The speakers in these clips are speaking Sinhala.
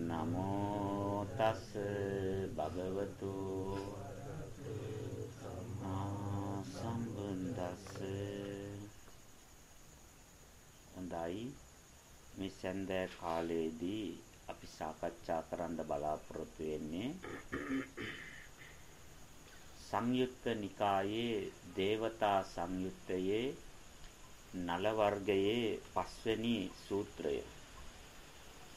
නමෝ තස් භගවතු සම්බුද්දස්ස. හොඳයි. මේ සඳෑ කාලයේදී අපි සාකච්ඡා කරන්න බලාපොරොත්තු වෙන්නේ සංයුක්ත නිකායේ දේවතා සංයුත්තයේ නල වර්ගයේ පස්වෙනි සූත්‍රය.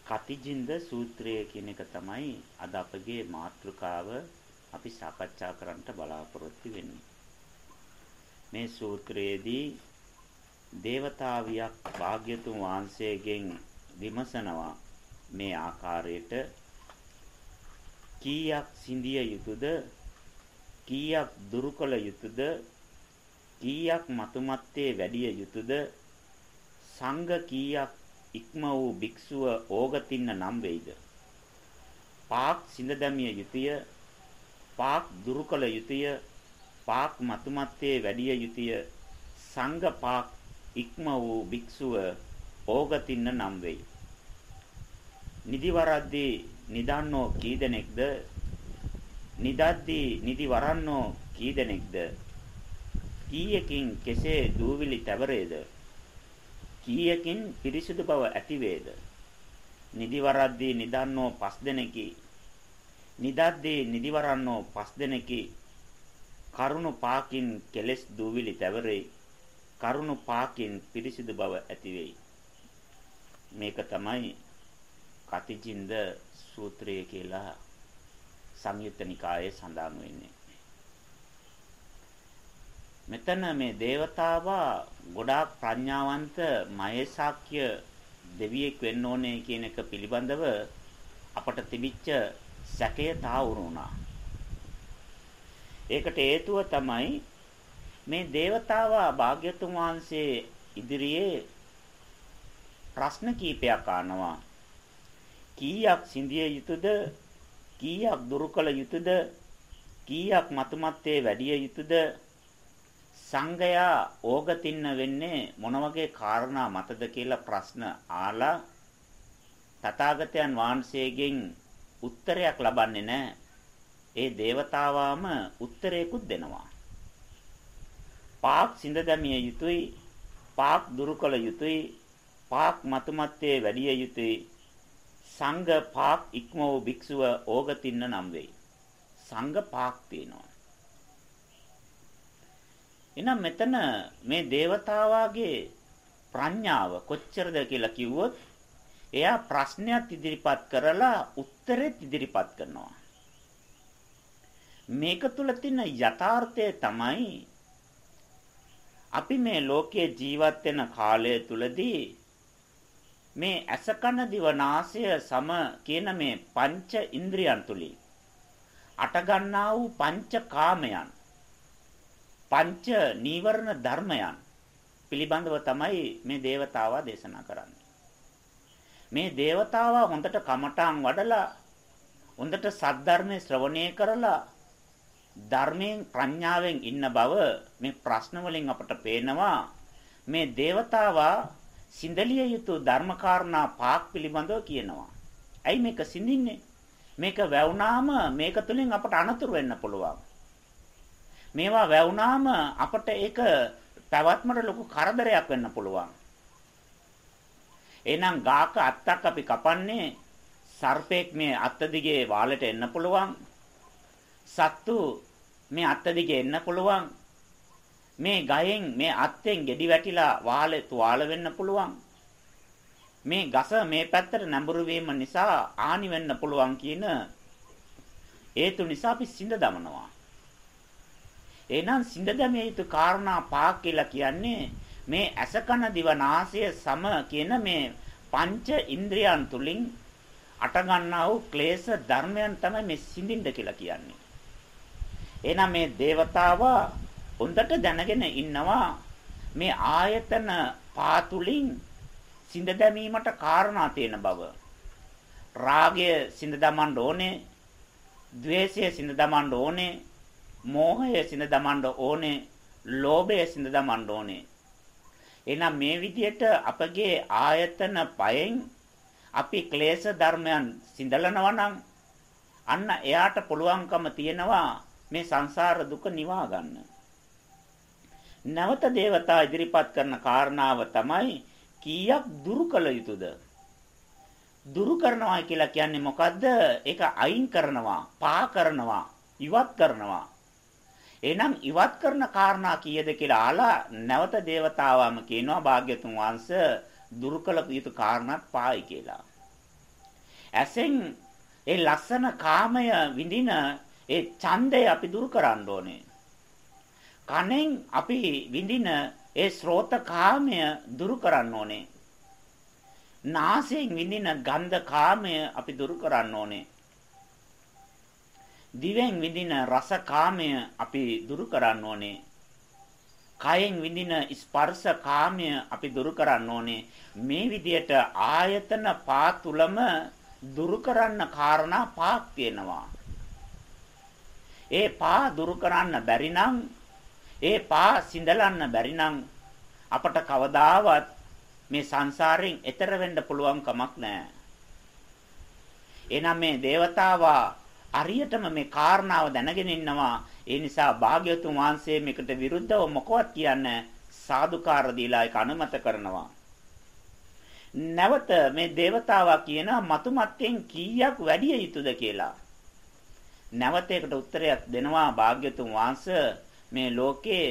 කතිජින්ද සූත්‍රය කියන එක තමයි අද අපගේ මාතෘකාව අපි සාකච්ඡා කරන්නට බලාපොරොත්තු වෙන්නේ. මේ සූත්‍රයේදී දේවතාවියක් භාග්‍යතුන් වහන්සේගෙන් විමසනවා මේ ආකාරයට කීයක් සිඳිය යුතුද කීයක් දුරු කළ යුතුද කීයක් මතුමත්තේ වැඩිය යුතුද සංඝ කීයක් ඉක්ම වූ භික්ෂුව ඕගතින්න නම් වෙයිද? පාක් සිඳ දැමිය යුතුය, පාක් දුරු කළ යුතුය, පාක් මතුමත්තේ වැඩිය යුතුය, සංඝ පාක් ඉක්ම වූ භික්ෂුව ඕගතින්න නම් වෙයි. නිදි වරද්දී නිදන්නෝ කී දෙනෙක්ද? නිදද්දී නිදි වරන්නෝ කී දෙනෙක්ද? කීයකින් කෙසේ දූවිලි තැවරේද? කීයකින් පිරිසිදු බව ඇති වේද? නිදිවරද්දී නිදන්නෝ පස් දෙනෙකි. නිදද්දී නිදිවරන්නෝ පස් දෙනෙකි. කරුණු පාකින් කෙලස් දූවිලි තැවරේ. කරුණු පාකින් පිරිසිදු බව ඇති වෙයි. මේක තමයි කතිචින්ද සූත්‍රය කියලා සංයුත්ත නිකායේ සඳහන් වෙන්නේ. මෙතන මේ దేవතාවා ගොඩාක් ප්‍රඥාවන්ත මහේශාක්‍ය දෙවියෙක් වෙන්න ඕනේ කියන එක පිළිබඳව අපට තිබිච්ච සැකය තාවුරු වුණා. ඒකට හේතුව තමයි මේ దేవතාවා භාග්‍යතුන් වහන්සේ ඉදිරියේ ප්‍රශ්න කීපයක් අහනවා. කීයක් සිඳිය යුතුද? කීයක් දුරු කළ යුතුද? කීයක් මතුමත්තේ වැඩිය යුතුද? සංඝයා ඕගතින්න වෙන්නේ මොන වගේ කාරණා මතද කියලා ප්‍රශ්න ආලා තථාගතයන් වහන්සේගෙන් උත්තරයක් ලබන්නේ නැහැ. ඒ దేవතාවාම උත්තරයකුත් දෙනවා. පාක් සිඳ දැමිය යුතුයි, පාක් දුරු කළ යුතුයි, පාක් මතුමත්තේ වැඩිය යුතුයි. සංඝ පාක් ඉක්ම වූ භික්ෂුව ඕගතින්න නම් වෙයි. සංඝ පාක් තියෙනවා. එහෙනම් මෙතන මේ దేవතාවාගේ ප්‍රඥාව කොච්චරද කියලා කිව්වොත් එයා ප්‍රශ්නයක් ඉදිරිපත් කරලා උත්තරෙත් ඉදිරිපත් කරනවා. මේක තුල තියෙන යථාර්ථය තමයි අපි මේ ලෝකයේ ජීවත් වෙන කාලය තුලදී මේ ඇස කන දිව නාසය සම කියන මේ පංච ඉන්ද්‍රියන් තුලින් අට ගන්නා වූ පංච කාමයන් පංච නීවරණ ධර්මයන් පිළිබඳව තමයි මේ దేవතාවා දේශනා කරන්නේ. මේ దేవතාවා හොඳට කමඨාන් වඩලා හොඳට සද්ධර්මයේ ශ්‍රවණය කරලා ධර්මයෙන් ප්‍රඥාවෙන් ඉන්න බව මේ ප්‍රශ්න වලින් අපට පේනවා. මේ దేవතාවා සිඳලිය යුතු ධර්මකාරණා පාක් පිළිබඳව කියනවා. ඇයි මේක සිඳින්නේ? මේක වැවුනාම මේක තුලින් අපට අනතුරු වෙන්න පුළුවන්. මේවා වැවුනාම අපට ඒක පැවැත්මට ලොකු කරදරයක් වෙන්න පුළුවන්. එහෙනම් ගාක අත්තක් අපි කපන්නේ සර්පෙක් මේ අත්ත දිගේ වාලට එන්න පුළුවන්. සත්තු මේ අත්ත දිගේ එන්න පුළුවන්. මේ ගයෙන් මේ අත්තෙන් ගෙඩි වැටිලා වාලේ තුවාල වෙන්න පුළුවන්. මේ ගස මේ පැත්තට නැඹුරු වීම නිසා ආනි වෙන්න පුළුවන් කියන හේතු නිසා අපි සිඳ දමනවා. එහෙනම් සිඳ දැමිය යුතු කාරණා පහක් කියලා කියන්නේ මේ ඇස කන දිව නාසය සම කියන මේ පංච ඉන්ද්‍රියන් තුලින් අට ගන්නා වූ ක්ලේශ ධර්මයන් තමයි මේ සිඳින්න කියලා කියන්නේ. එහෙනම් මේ దేవතාව හොඳට දැනගෙන ඉන්නවා මේ ආයතන පාතුලින් සිඳ දැමීමට කාරණා තියෙන බව. රාගය සිඳ දමන්න ඕනේ, ద్వේෂය සිඳ දමන්න ඕනේ, මෝහය සිඳ දමන්න ඕනේ, ලෝභය සිඳ දමන්න ඕනේ. එහෙනම් මේ විදිහට අපගේ ආයතන පයෙන් අපි ක්ලේශ ධර්මයන් සිඳලනවා නම් අන්න එයාට පුළුවන්කම තියෙනවා මේ සංසාර දුක නිවා ගන්න. නැවත దేవතා ඉදිරිපත් කරන කාරණාව තමයි කීයක් දුරු කළ යුතුද? දුරු කරනවා කියලා කියන්නේ මොකද්ද? ඒක අයින් කරනවා, පා කරනවා, ඉවත් කරනවා. එහෙනම් ඉවත් කරන කාරණා කීයද කියලා අහලා නැවත దేవතාවාම කියනවා භාග්‍යතුන් වහන්සේ දුරු කළ යුතු කාරණාත් පායි කියලා. ඇසෙන් ඒ ලස්සන කාමය විඳින ඒ ඡන්දය අපි දුරු කරන්න ඕනේ. කනෙන් අපි විඳින ඒ ශ්‍රෝත කාමය දුරු කරන්න ඕනේ. නාසයෙන් විඳින ගන්ධ කාමය අපි දුරු කරන්න ඕනේ. දිවෙන් විඳින රස කාමය අපි දුරු කරන්න ඕනේ. කයෙන් විඳින ස්පර්ශ කාමය අපි දුරු කරන්න ඕනේ. මේ විදියට ආයතන පා තුලම දුරු කරන්න කාරණා පහක් තියෙනවා. ඒ පා දුරු කරන්න බැරි නම් ඒ පා සිඳලන්න බැරි නම් අපට කවදාවත් මේ සංසාරයෙන් එතර වෙන්න පුළුවන් කමක් නැහැ. එනනම් මේ దేవතාවා අරියටම මේ කාරණාව දැනගෙන ඉන්නවා. ඒ නිසා භාග්‍යවතුන් වහන්සේ මේකට විරුද්ධව මොකවත් කියන්නේ සාදුකාර දීලා ඒක අනුමත කරනවා. නැවත මේ దేవතාවා කියන මතුමත්යෙන් කීයක් වැඩි යුතුද කියලා. නැවත ඒකට උත්තරයක් දෙනවා භාග්‍යතුන් වහන්සේ මේ ලෝකේ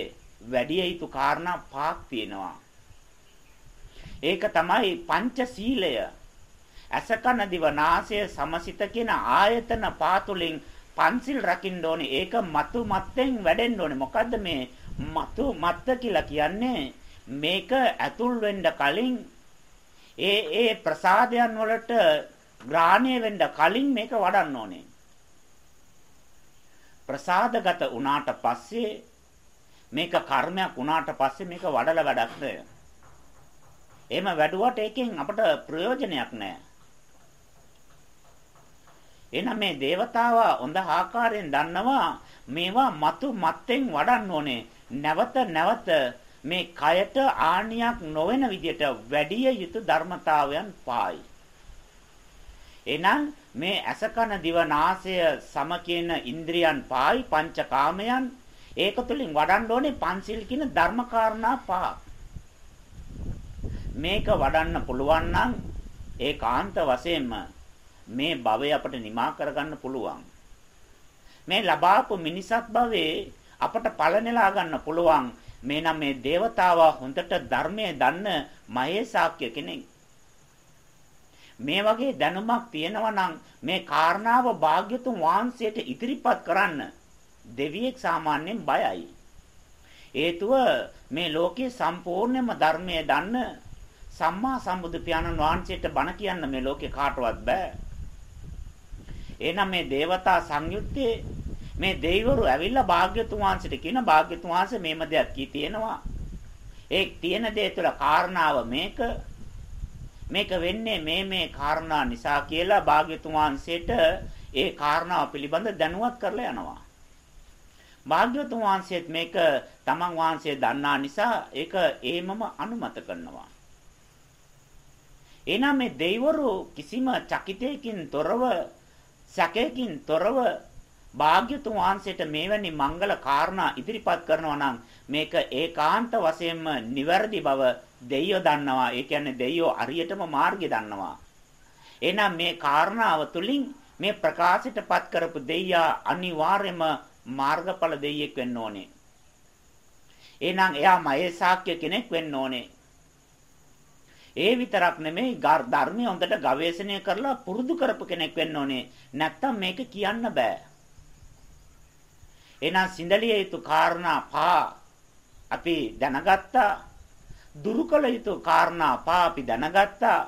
වැඩි යුතු කාරණා පහක් තියෙනවා. ඒක තමයි පංචශීලය. අසකන දිව නාසය සමසිත කියන ආයතන පාතුලින් පන්සිල් රකින්න ඕනේ. ඒක මතු මත්ෙන් වැඩෙන්න ඕනේ. මොකද්ද මේ මතු මත්ත කියලා කියන්නේ? මේක ඇතුල් වෙන්න කලින් ඒ ඒ ප්‍රසාදයන් වලට ග්‍රහණය වෙන්න කලින් මේක වඩන්න ඕනේ. ප්‍රසාදගත වුණාට පස්සේ මේක කර්මයක් වුණාට පස්සේ මේක වඩලා වැඩක් නෑ. එහෙම වැඩුවට ඒකෙන් අපට ප්‍රයෝජනයක් නෑ. එහෙනම් මේ దేవතාවා හොඳ ආකාරයෙන් දන්නවා මේවා మతు මත්ෙන් වඩන්න ඕනේ. නැවත නැවත මේ කයට ආනියක් නොවන විදියට වැඩි යුතු ධර්මතාවයන් පායි. එහෙනම් මේ අසකන දිවනාසය සම කියන ඉන්ද්‍රියන් පායි පංචකාමයන් ඒක තුලින් වඩන්න ඕනේ පංචිල් කියන ධර්මකාරණා පහ. මේක වඩන්න පුළුවන් නම් ඒකාන්ත වශයෙන්ම මේ භවය අපට නිමා කරගන්න පුළුවන්. මේ ලබාපු මිනිසත් භවයේ අපට ඵල නෙලා ගන්න පුළුවන්. මේ නම් මේ దేవතාවා හොඳට ධර්මයේ දන්න මහේසාක්‍ය කෙනෙක්. මේ වගේ දැනුමක් තියෙනවා නම් මේ කාරණාව භාග්‍යතුන් වහන්සේට ඉදිරිපත් කරන්න දෙවියෙක් සාමාන්‍යයෙන් බයයි. හේතුව මේ ලෝකේ සම්පූර්ණයෙන්ම ධර්මයේ දන්න සම්මා සම්බුදු පියාණන් වහන්සේට බණ කියන්න මේ ලෝකේ කාටවත් බෑ. එහෙනම් මේ దేవතා සංයුත්තේ මේ දෙවිවරු ඇවිල්ලා භාග්‍යතුන් වහන්සේට කියන භාග්‍යතුන් වහන්සේ මේම දෙයක් කී තියෙනවා. ඒ තියෙන දේ තුළ කාරණාව මේක මේක වෙන්නේ මේ මේ කාරණා නිසා කියලා භාග්‍යතුන් වහන්සේට ඒ කාරණාව පිළිබඳ දැනුවත් කරලා යනවා. භාග්‍යවතුන් වහන්සේත් මේක තමන් වහන්සේ දන්නා නිසා ඒක ඒමම අනුමත කරනවා. එනනම් මේ දෙවිවරු කිසිම චකිතයකින් තොරව සැකයකින් තොරව භාග්‍යතුන් වහන්සේට මේවැනි මංගල කාරණා ඉදිරිපත් කරනවා නම් මේක ඒකාන්ත වශයෙන්ම නිවැරදි බව දෙයියෝ දන්නවා. ඒ කියන්නේ දෙයියෝ අරියටම මාර්ගය දන්නවා. එහෙනම් මේ කාරණාව තුලින් මේ ප්‍රකාශයටපත් කරපු දෙයියා අනිවාර්යයෙන්ම මාර්ගඵල දෙයියෙක් වෙන්න ඕනේ. එහෙනම් එයා මහේසාක්‍ය කෙනෙක් වෙන්න ඕනේ. ඒ විතරක් නෙමෙයි ධර්මය හොඳට ගවේෂණය කරලා පුරුදු කරපු කෙනෙක් වෙන්න ඕනේ. නැත්තම් මේක කියන්න බෑ. එහෙනම් සිඳලිය යුතු කාරණා පහ අපි දැනගත්තා. දුරුකල යුතු කාරණා පහ අපි දැනගත්තා.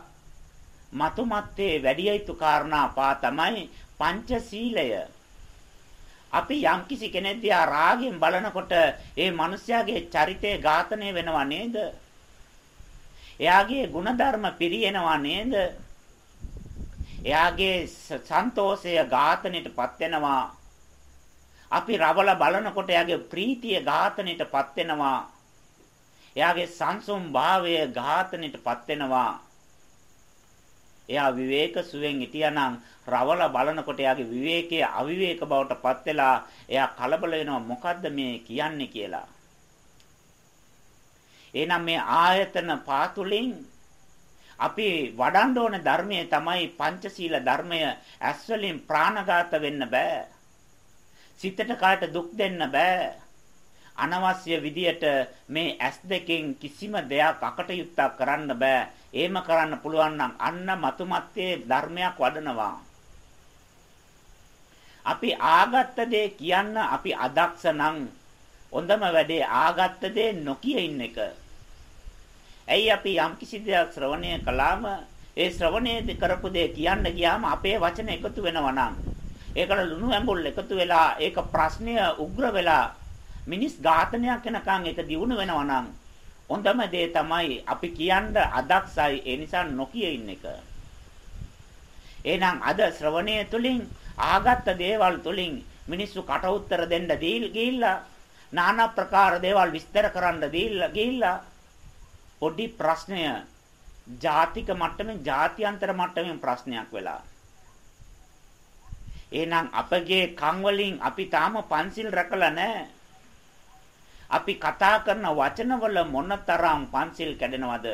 මතු මත්තේ වැඩි යුතු කාරණා පහ තමයි පංචශීලය. අපි යම්කිසි කෙනෙක් දිහා රාගයෙන් බලනකොට ඒ මිනිස්යාගේ චරිතය ඝාතනය වෙනව නේද? එයාගේ ಗುಣධර්ම පිරියෙනවා නේද? එයාගේ සන්තෝෂය ඝාතනයටපත් වෙනවා. අපි රවල බලනකොට එයාගේ ප්‍රීතිය ඝාතනයටපත් වෙනවා. එයාගේ සංසුම් භාවය ඝාතනයටපත් වෙනවා. එයා විවේක සුවෙන් හිටියානම් රවල බලනකොට එයාගේ විවේකයේ අවිවේක බවට පත් වෙලා එයා කලබල වෙනවා මොකද්ද මේ කියන්නේ කියලා. එහෙනම් මේ ආයතන පාතුලින් අපි වඩන්න ඕන ධර්මයේ තමයි පංචශීල ධර්මය ඇස් වලින් ප්‍රාණඝාත වෙන්න බෑ. සිතට කාට දුක් දෙන්න බෑ. අනවශ්‍ය විදියට මේ ඇස් දෙකෙන් කිසිම දෙයක් අකටයුත්තක් කරන්න බෑ. එහෙම කරන්න පුළුවන් නම් අන්න මතුමත්තේ ධර්මයක් වඩනවා. අපි ආගත්ත දේ කියන්න අපි අදක්ෂ නම් හොඳම වැඩේ ආගත්ත දේ නොකිය ඉන්න එක. ඇයි අපි යම් කිසි දෙයක් ශ්‍රවණය කළාම ඒ ශ්‍රවණය කරපු දේ කියන්න ගියාම අපේ වචන එකතු වෙනවා නම් ඒකට ලුණු ඇඹුල් එකතු වෙලා ඒක ප්‍රශ්නය උග්‍ර වෙලා මිනිස් ඝාතනයක් වෙනකන් ඒක දියුණු වෙනවා නම් හොඳම දේ තමයි අපි කියන්න අදක්සයි ඒ නිසා නොකිය ඉන්න එක. එහෙනම් අද ශ්‍රවණය තුලින් ආගත්ත දේවල් තුලින් මිනිස්සු කට උතර දෙන්න ගිහිල්ලා নানা ප්‍රකාර දේවල් විස්තර කරන්න ගිහිල්ලා පොඩි ප්‍රශ්නය ජාතික මට්ටමින් ජාත්‍යන්තර මට්ටමින් ප්‍රශ්නයක් වෙලා. එහෙනම් අපගේ කන් වලින් අපි තාම පන්සිල් රැකලා නැහැ. අපි කතා කරන වචනවල මොනතරම් පන්සිල් කැඩෙනවද?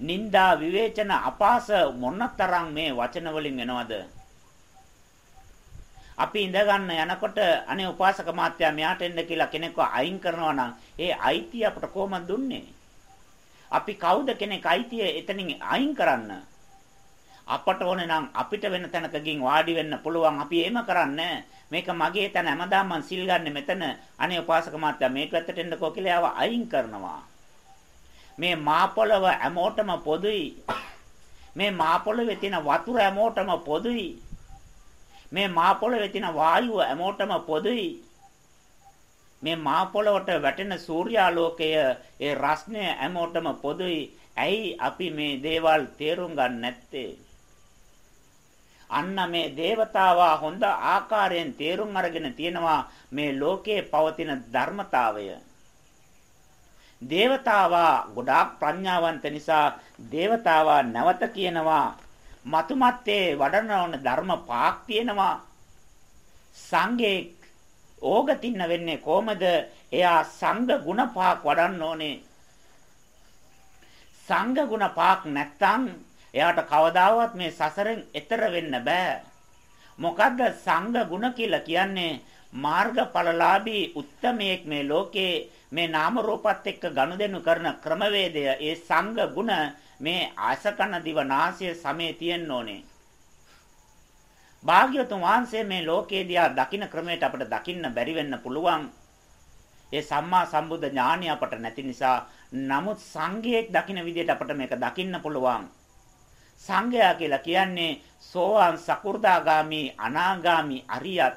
නිന്ദා විවේචන අපාස මොනතරම් මේ වචන වලින් එනවද? අපි ඉඳ ගන්න යනකොට අනේ උපාසක මාත්‍යා මෙයාට එන්න කියලා කෙනෙක්ව අයින් කරනවා නම් ඒ අයිතිය අපට කොහොමද දුන්නේ? අපි කවුද කෙනෙක් අයිතිය එතනින් අයින් කරන්න? අපට ඕනේ නම් අපිට වෙන තැනකකින් වාඩි වෙන්න පුළුවන්. අපි එහෙම කරන්නේ මේක මගේ තැන හැමදාම මං සිල් ගන්න මෙතන. අනේ උපාසක මාත්‍යා මේක පැත්තට එන්නකෝ කියලා ආව අයින් කරනවා. මේ මා පොළව හැමෝටම පොදුයි. මේ මා පොළවේ තියෙන වතුර හැමෝටම පොදුයි. මේ මහ පොළවේ තියෙන වායුව හැමෝටම පොදුයි. මේ මහ පොළවට වැටෙන සූර්යාලෝකය ඒ රස්නය හැමෝටම පොදුයි. ඇයි අපි මේ දේවල් තේරුම් ගන්න නැත්තේ? අන්න මේ దేవතාවා හොඳ ආකාරයෙන් තේරුම් අරගෙන තියෙනවා මේ ලෝකයේ පවතින ධර්මතාවය. දේවතාවා ගොඩාක් ප්‍රඥාවන්ත නිසා දේවතාවා නැවත කියනවා මතුමත්තේ වඩන ඕන ධර්ම පාක් තියෙනවා. සංඝේ ඕගතින්න වෙන්නේ කොහමද? එයා සංඝ ගුණ පාක් වඩන්න ඕනේ. සංඝ ගුණ පාක් නැත්තම් එයාට කවදාවත් මේ සසරෙන් එතර වෙන්න බෑ. මොකද්ද සංඝ ගුණ කියලා කියන්නේ? මාර්ගඵලලාභී උත්තමයෙක් මේ ලෝකේ මේ නාම රූපات එක්ක ගනුදෙනු කරන ක්‍රමවේදය ඒ සංඝ ගුණ මේ ආසකන දිවනාසය සමේ තියෙන්න ඕනේ. භාග්‍යවතුන් වහන්සේ මේ ලෝකේදී ආ දකින්න ක්‍රමයට අපිට දකින්න බැරි වෙන්න පුළුවන්. ඒ සම්මා සම්බුද්ධ ඥානය අපට නැති නිසා නමුත් සංඝයෙක් දකින්න විදිහට අපිට මේක දකින්න පුළුවන්. සංඝයා කියලා කියන්නේ සෝවාන් සකු르දාගාමි අනාගාමි අරියත්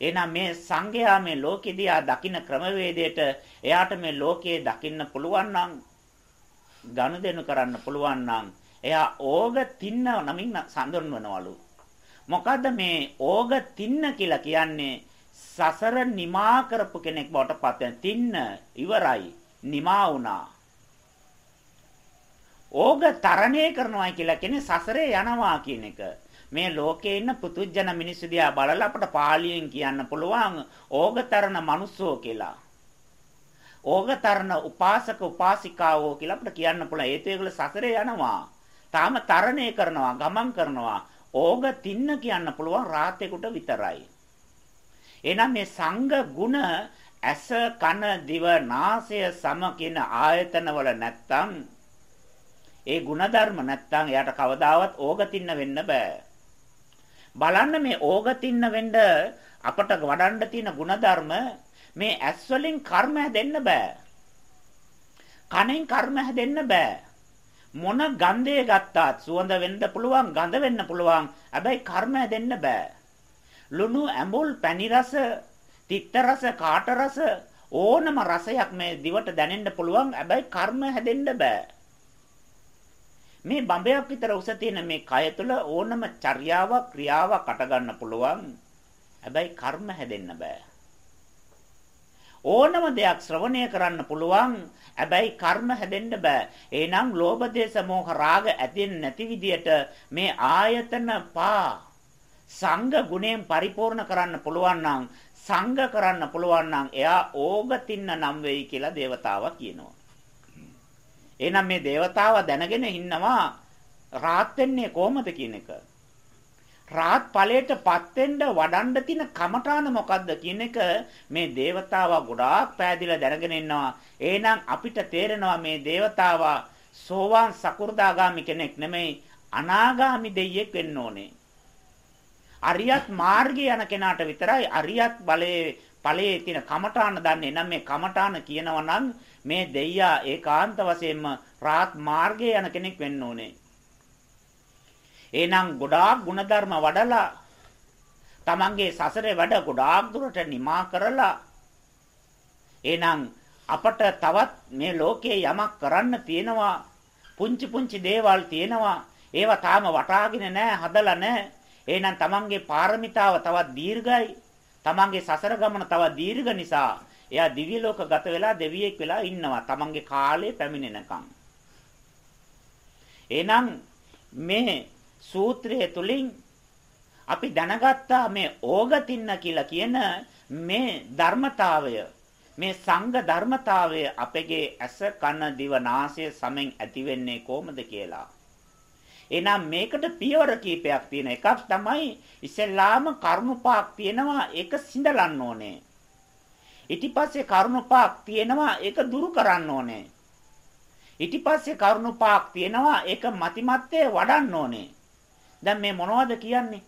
එහෙනම් මේ සංඝයා මේ ලෝකෙදී ආ දකින්න ක්‍රමවේදයට එයාට මේ ලෝකයේ දකින්න පුළුවන් නම් ගනුදෙනු කරන්න පුළුවන් නම් එයා ඕග තින්න නමින් සඳහන්වනවලු. මොකද්ද මේ ඕග තින්න කියලා කියන්නේ සසර නිමා කරපු කෙනෙක් බවට පත් වෙන තින්න ඉවරයි නිමා වුණා. ඕග තරණය කරනවා කියලා කියන්නේ සසරේ යනවා කියන එක. මේ ලෝකේ ඉන්න පුතුජන මිනිස්සු දිහා බලලා අපට පාලියෙන් කියන්න පුළුවන් ඕගතරණ මිනිස්සෝ කියලා. ඕගතරණ උපාසක උපාසිකාවෝ කියලා අපිට කියන්න පුළුවන්. ඒත් ඒගොල්ල සසරේ යනවා. තාම තරණය කරනවා, ගමන් කරනවා. ඕග තින්න කියන්න පුළුවන් රාතේකට විතරයි. එහෙනම් මේ සංඝ ගුණ ඇස, කන, දිව, නාසය සම කියන ආයතනවල නැත්තම් ඒ ಗುಣධර්ම නැත්තම් එයාට කවදාවත් ඕගතින්න වෙන්න බෑ. බලන්න මේ ඕගතින්න වෙන්න අපට වඩන්න තියෙන ಗುಣධර්ම මේ ඇස් වලින් කර්ම හැදෙන්න බෑ. කනෙන් කර්ම හැදෙන්න බෑ. මොන ගන්ධය ගත්තාත් සුවඳ වෙන්න පුළුවන්, ගඳ වෙන්න පුළුවන්. හැබැයි කර්ම හැදෙන්න බෑ. ලුණු, ඇඹුල්, පැණි රස, තිත්ත රස, කාට රස ඕනම රසයක් මේ දිවට දැනෙන්න පුළුවන්. හැබැයි කර්ම හැදෙන්න බෑ. මේ බඹයක් විතර උස තියෙන මේ කය තුළ ඕනම චර්යාවක් ක්‍රියාවක් අට ගන්න පුළුවන්. හැබැයි කර්ම හැදෙන්න බෑ. ඕනම දෙයක් ශ්‍රවණය කරන්න පුළුවන්. හැබැයි කර්ම හැදෙන්න බෑ. එහෙනම් ලෝභ දේශ මොහ රාග ඇදෙන්නේ නැති විදියට මේ ආයතන පා සංඝ ගුණයෙන් පරිපූර්ණ කරන්න පුළුවන් නම් සංඝ කරන්න පුළුවන් නම් එයා ඕගතින්න නම් වෙයි කියලා దేవතාවා කියනවා. එහෙනම් මේ దేవතාවා දැනගෙන ඉන්නවා රාත් වෙන්නේ කොහොමද කියන එක. රාහත් ඵලයටපත් වෙන්න වඩන්න තියෙන කමඨාන මොකද්ද කියන එක මේ దేవතාවා ගොඩාක් පෑදිලා දැනගෙන ඉන්නවා. එහෙනම් අපිට තේරෙනවා මේ దేవතාවා සෝවාන් සකු르දාගාමි කෙනෙක් නෙමෙයි අනාගාමි දෙයියෙක් වෙන්න ඕනේ. අරියත් මාර්ගය යන කෙනාට විතරයි අරියත් බලයේ ඵලයේ තියෙන කමඨාන දන්නේ. එහෙනම් මේ කමඨාන කියනවා නම් මේ දෙයියා ඒකාන්ත වශයෙන්ම රාහත් මාර්ගය යන කෙනෙක් වෙන්න ඕනේ. එහෙනම් ගොඩාක් ಗುಣධර්ම වඩලා තමන්ගේ සසරේ වැඩ ගොඩාක් දුරට නිමා කරලා එහෙනම් අපට තවත් මේ ලෝකයේ යමක් කරන්න තියෙනවා පුංචි පුංචි දේවල් තියෙනවා ඒවා තාම වටාගෙන නැහැ හදලා නැහැ. එහෙනම් තමන්ගේ පාරමිතාව තවත් දීර්ඝයි. තමන්ගේ සසර ගමන තවත් දීර්ඝ නිසා එයා දිව්‍ය ලෝක ගත වෙලා දෙවියෙක් වෙලා ඉන්නවා. තමන්ගේ කාලය පැමිණෙනකම්. එහෙනම් මේ සූත්‍රය තුලින් අපි දැනගත්තා මේ ඕගතින්න කියලා කියන මේ ධර්මතාවය මේ සංඝ ධර්මතාවය අපගේ ඇස කන දිව නාසය සමෙන් ඇති වෙන්නේ කොහොමද කියලා. එහෙනම් මේකට පියවර කීපයක් තියෙන එකක් තමයි ඉස්සෙල්ලාම කරුණු පහක් තියෙනවා ඒක සිඳලන්න ඕනේ. ඊට පස්සේ කරුණු පහක් තියෙනවා ඒක දුරු කරන්න ඕනේ. ඊට පස්සේ කරුණු පහක් තියෙනවා ඒක මතිමත්තේ වඩන්න ඕනේ. දැන් මේ මොනවද කියන්නේ?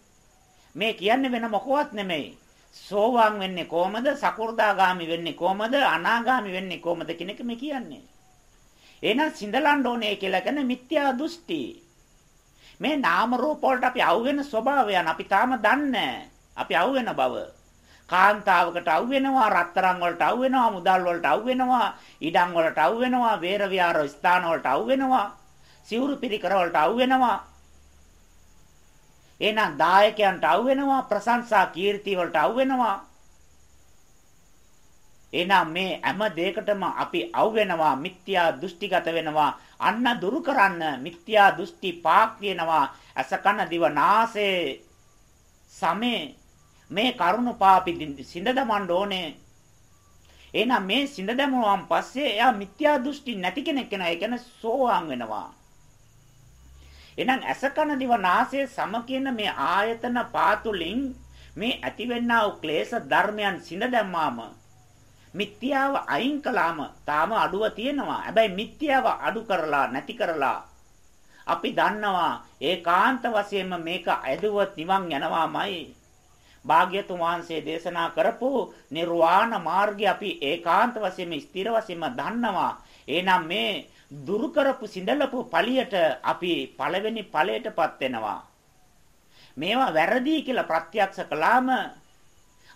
මේ කියන්නේ වෙන මොකවත් නෙමෙයි. සෝවාන් වෙන්නේ කොහමද? සකු르දාගාමි වෙන්නේ කොහමද? අනාගාමි වෙන්නේ කොහමද කියන එක මේ කියන්නේ. එහෙනම් සිඳලන්න ඕනේ කියලා කියන්නේ මිත්‍යා දෘෂ්ටි. මේ නාම රූප වලට අපි අවුවෙන ස්වභාවයන් අපි තාම දන්නේ අපි අවුවෙන බව. කාන්තාවකට අවු වෙනවා රත්තරන් වලට අවු වෙනවා මුදල් වලට අවු වෙනවා ඉඩම් වලට අවු වෙනවා වේර විහාර ස්ථාන වලට අවු වෙනවා සිවුරු පිරිකර වලට අවු වෙනවා එහෙනම් දායකයන්ට අවු වෙනවා ප්‍රශංසා කීර්ති වලට අවු වෙනවා. එහෙනම් මේ හැම දෙයකටම අපි අවු වෙනවා මිත්‍යා දෘෂ්ටිගත වෙනවා. අන්න දුරු කරන්න මිත්‍යා දෘෂ්ටි පාක් කියනවා අසකන දිව නාසයේ සමේ මේ කරුණ පාපි සිඳ දමන්න ඕනේ. එහෙනම් මේ සිඳ දමුවාන් පස්සේ එයා මිත්‍යා දෘෂ්ටි නැති කෙනෙක් වෙනවා. ඒ කියන්නේ සෝවාන් වෙනවා. එහෙනම් ඇස කන දිව නාසය සම කියන මේ ආයතන පාතුලින් මේ ඇතිවෙනා වූ ක්ලේශ ධර්මයන් සිඳ දැම්මාම මිත්‍යාව අයින් කළාම තාම අඩුව තියෙනවා. හැබැයි මිත්‍යාව අඩු කරලා නැති කරලා අපි දන්නවා ඒකාන්ත වශයෙන්ම මේක ඇදුවත් නිවන් යනවාමයි. භාග්‍යතුන් වහන්සේ දේශනා කරපු නිර්වාණ මාර්ගය අපි ඒකාන්ත වශයෙන්ම ස්ථිර වශයෙන්ම දන්නවා. එහෙනම් මේ දුරු කරපු සිඳලපු පළියට අපි පළවෙනි ඵලයටපත් වෙනවා. මේවා වැරදි කියලා ප්‍රත්‍යක්ෂ කළාම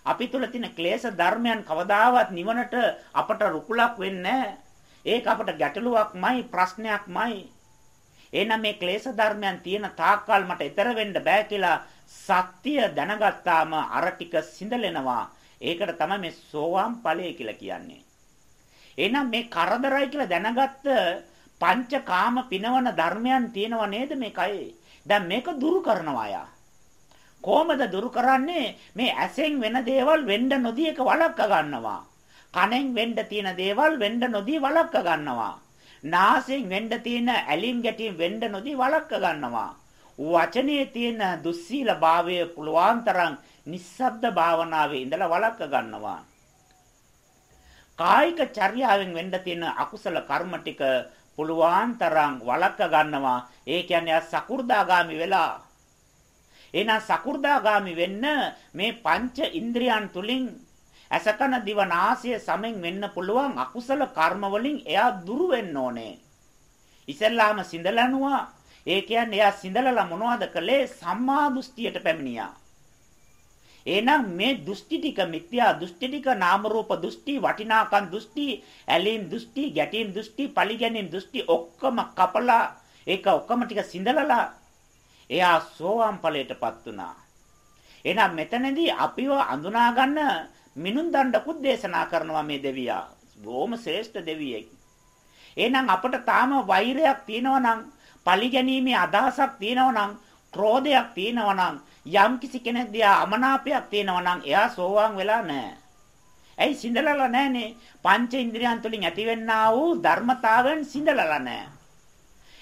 අපි තුල තියෙන ක්ලේශ ධර්මයන් කවදාවත් නිවනට අපට රුකුලක් වෙන්නේ ඒක අපට ගැටලුවක්මයි ප්‍රශ්නයක්මයි. එහෙනම් මේ ක්ලේශ ධර්මයන් තියෙන තාක්කල් මට ඈතර වෙන්න බෑ කියලා සත්‍ය දැනගත්තාම අර ටික සිඳලෙනවා. ඒකට තමයි මේ සෝවාන් ඵලය කියලා කියන්නේ. එහෙනම් මේ කරදරයි කියලා දැනගත්ත පංචකාම පිනවන ධර්මයන් තියෙනව නේද මේ කයේ? දැන් මේක දුරු කරනවා යා. කොහොමද දුරු කරන්නේ? මේ ඇසෙන් වෙන දේවල් වෙන්න නොදී එක වළක්ව ගන්නවා. කනෙන් වෙන්න තියෙන දේවල් වෙන්න නොදී වළක්ව ගන්නවා. නාසයෙන් වෙන්න තියෙන ඇලින් ගැටීම් වෙන්න නොදී වළක්ව ගන්නවා. වචනේ තියෙන දුස්සීල භාවය පුළුවන් තරම් නිස්සබ්ද භාවනාවේ ඉඳලා වළක්ව ගන්නවා. කායික චර්යාවෙන් වෙන්න තියෙන අකුසල කර්ම ටික පුළුවන් තරම් වළක්ව ගන්නවා. ඒ කියන්නේ සකු르දාගාමි වෙලා. එහෙනම් සකු르දාගාමි වෙන්න මේ පංච ඉන්ද්‍රියන් තුලින් අසකන දිවනාසය සමෙන් වෙන්න පුළුවන් අකුසල කර්ම වලින් එයා දුරු වෙන්න ඕනේ. ඉස්සෙල්ලාම සිඳලනුවා. ඒ කියන්නේ එයා සිඳලලා මොනවද කළේ? සම්මා දෘෂ්ටියට පැමිණියා. එහෙනම් මේ දෘෂ්ටි ටික මිත්‍යා දෘෂ්ටි ටික නාම රූප දෘෂ්ටි වටිනාකම් දෘෂ්ටි ඇලීම් දෘෂ්ටි ගැටීම් දෘෂ්ටි පරිගැනීම් දෘෂ්ටි ඔක්කොම කපලා ඒක ඔක්කොම ටික සිඳලලා එයා සෝවාන් ඵලයටපත් වුණා එහෙනම් මෙතනදී අපිව අඳුනා ගන්න මිනුම් දණ්ඩකුත් දේශනා කරනවා මේ දෙවියා. බොහොම ශ්‍රේෂ්ඨ දෙවියෙක්. එහෙනම් අපට තාම වෛරයක් තියෙනවා නම්, පරිගැනීමේ අදහසක් තියෙනවා නම්, ක්‍රෝධයක් තියෙනවා නම්, යම් කිසි කෙනෙක් දිහා අමනාපයක් තියෙනවා නම් එයා සෝවාන් වෙලා නැහැ. ඇයි සිඳලලා නැහනේ? පංච ඉන්ද්‍රියන් තුලින් ඇතිවෙනා වූ ධර්මතාවෙන් සිඳලලා නැහැ.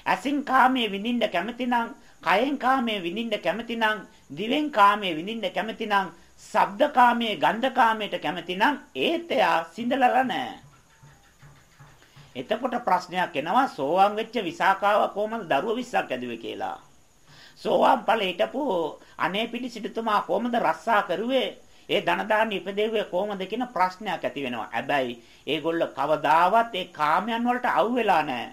ඇසින් කාමයේ විඳින්න කැමති නම්, කයෙන් කාමයේ විඳින්න කැමති නම්, දිවෙන් කාමයේ විඳින්න කැමති නම්, ශබ්ද කාමයේ, ගන්ධ කාමයට කැමති නම් ඒත් එයා සිඳලලා නැහැ. එතකොට ප්‍රශ්නයක් එනවා සෝවාන් වෙච්ච විසාකාව කොහමද දරුව 20ක් ඇදුවේ කියලා. සෝවාන් ඵලයට පු අනේ පිටි සිටුතුමා කොහමද රස්සා කරුවේ? ඒ ධන දාන්න ඉපදෙව්වේ කොහමද කියන ප්‍රශ්නයක් ඇති වෙනවා. හැබැයි ඒගොල්ල කවදාවත් ඒ කාමයන් වලට අවු වෙලා නැහැ.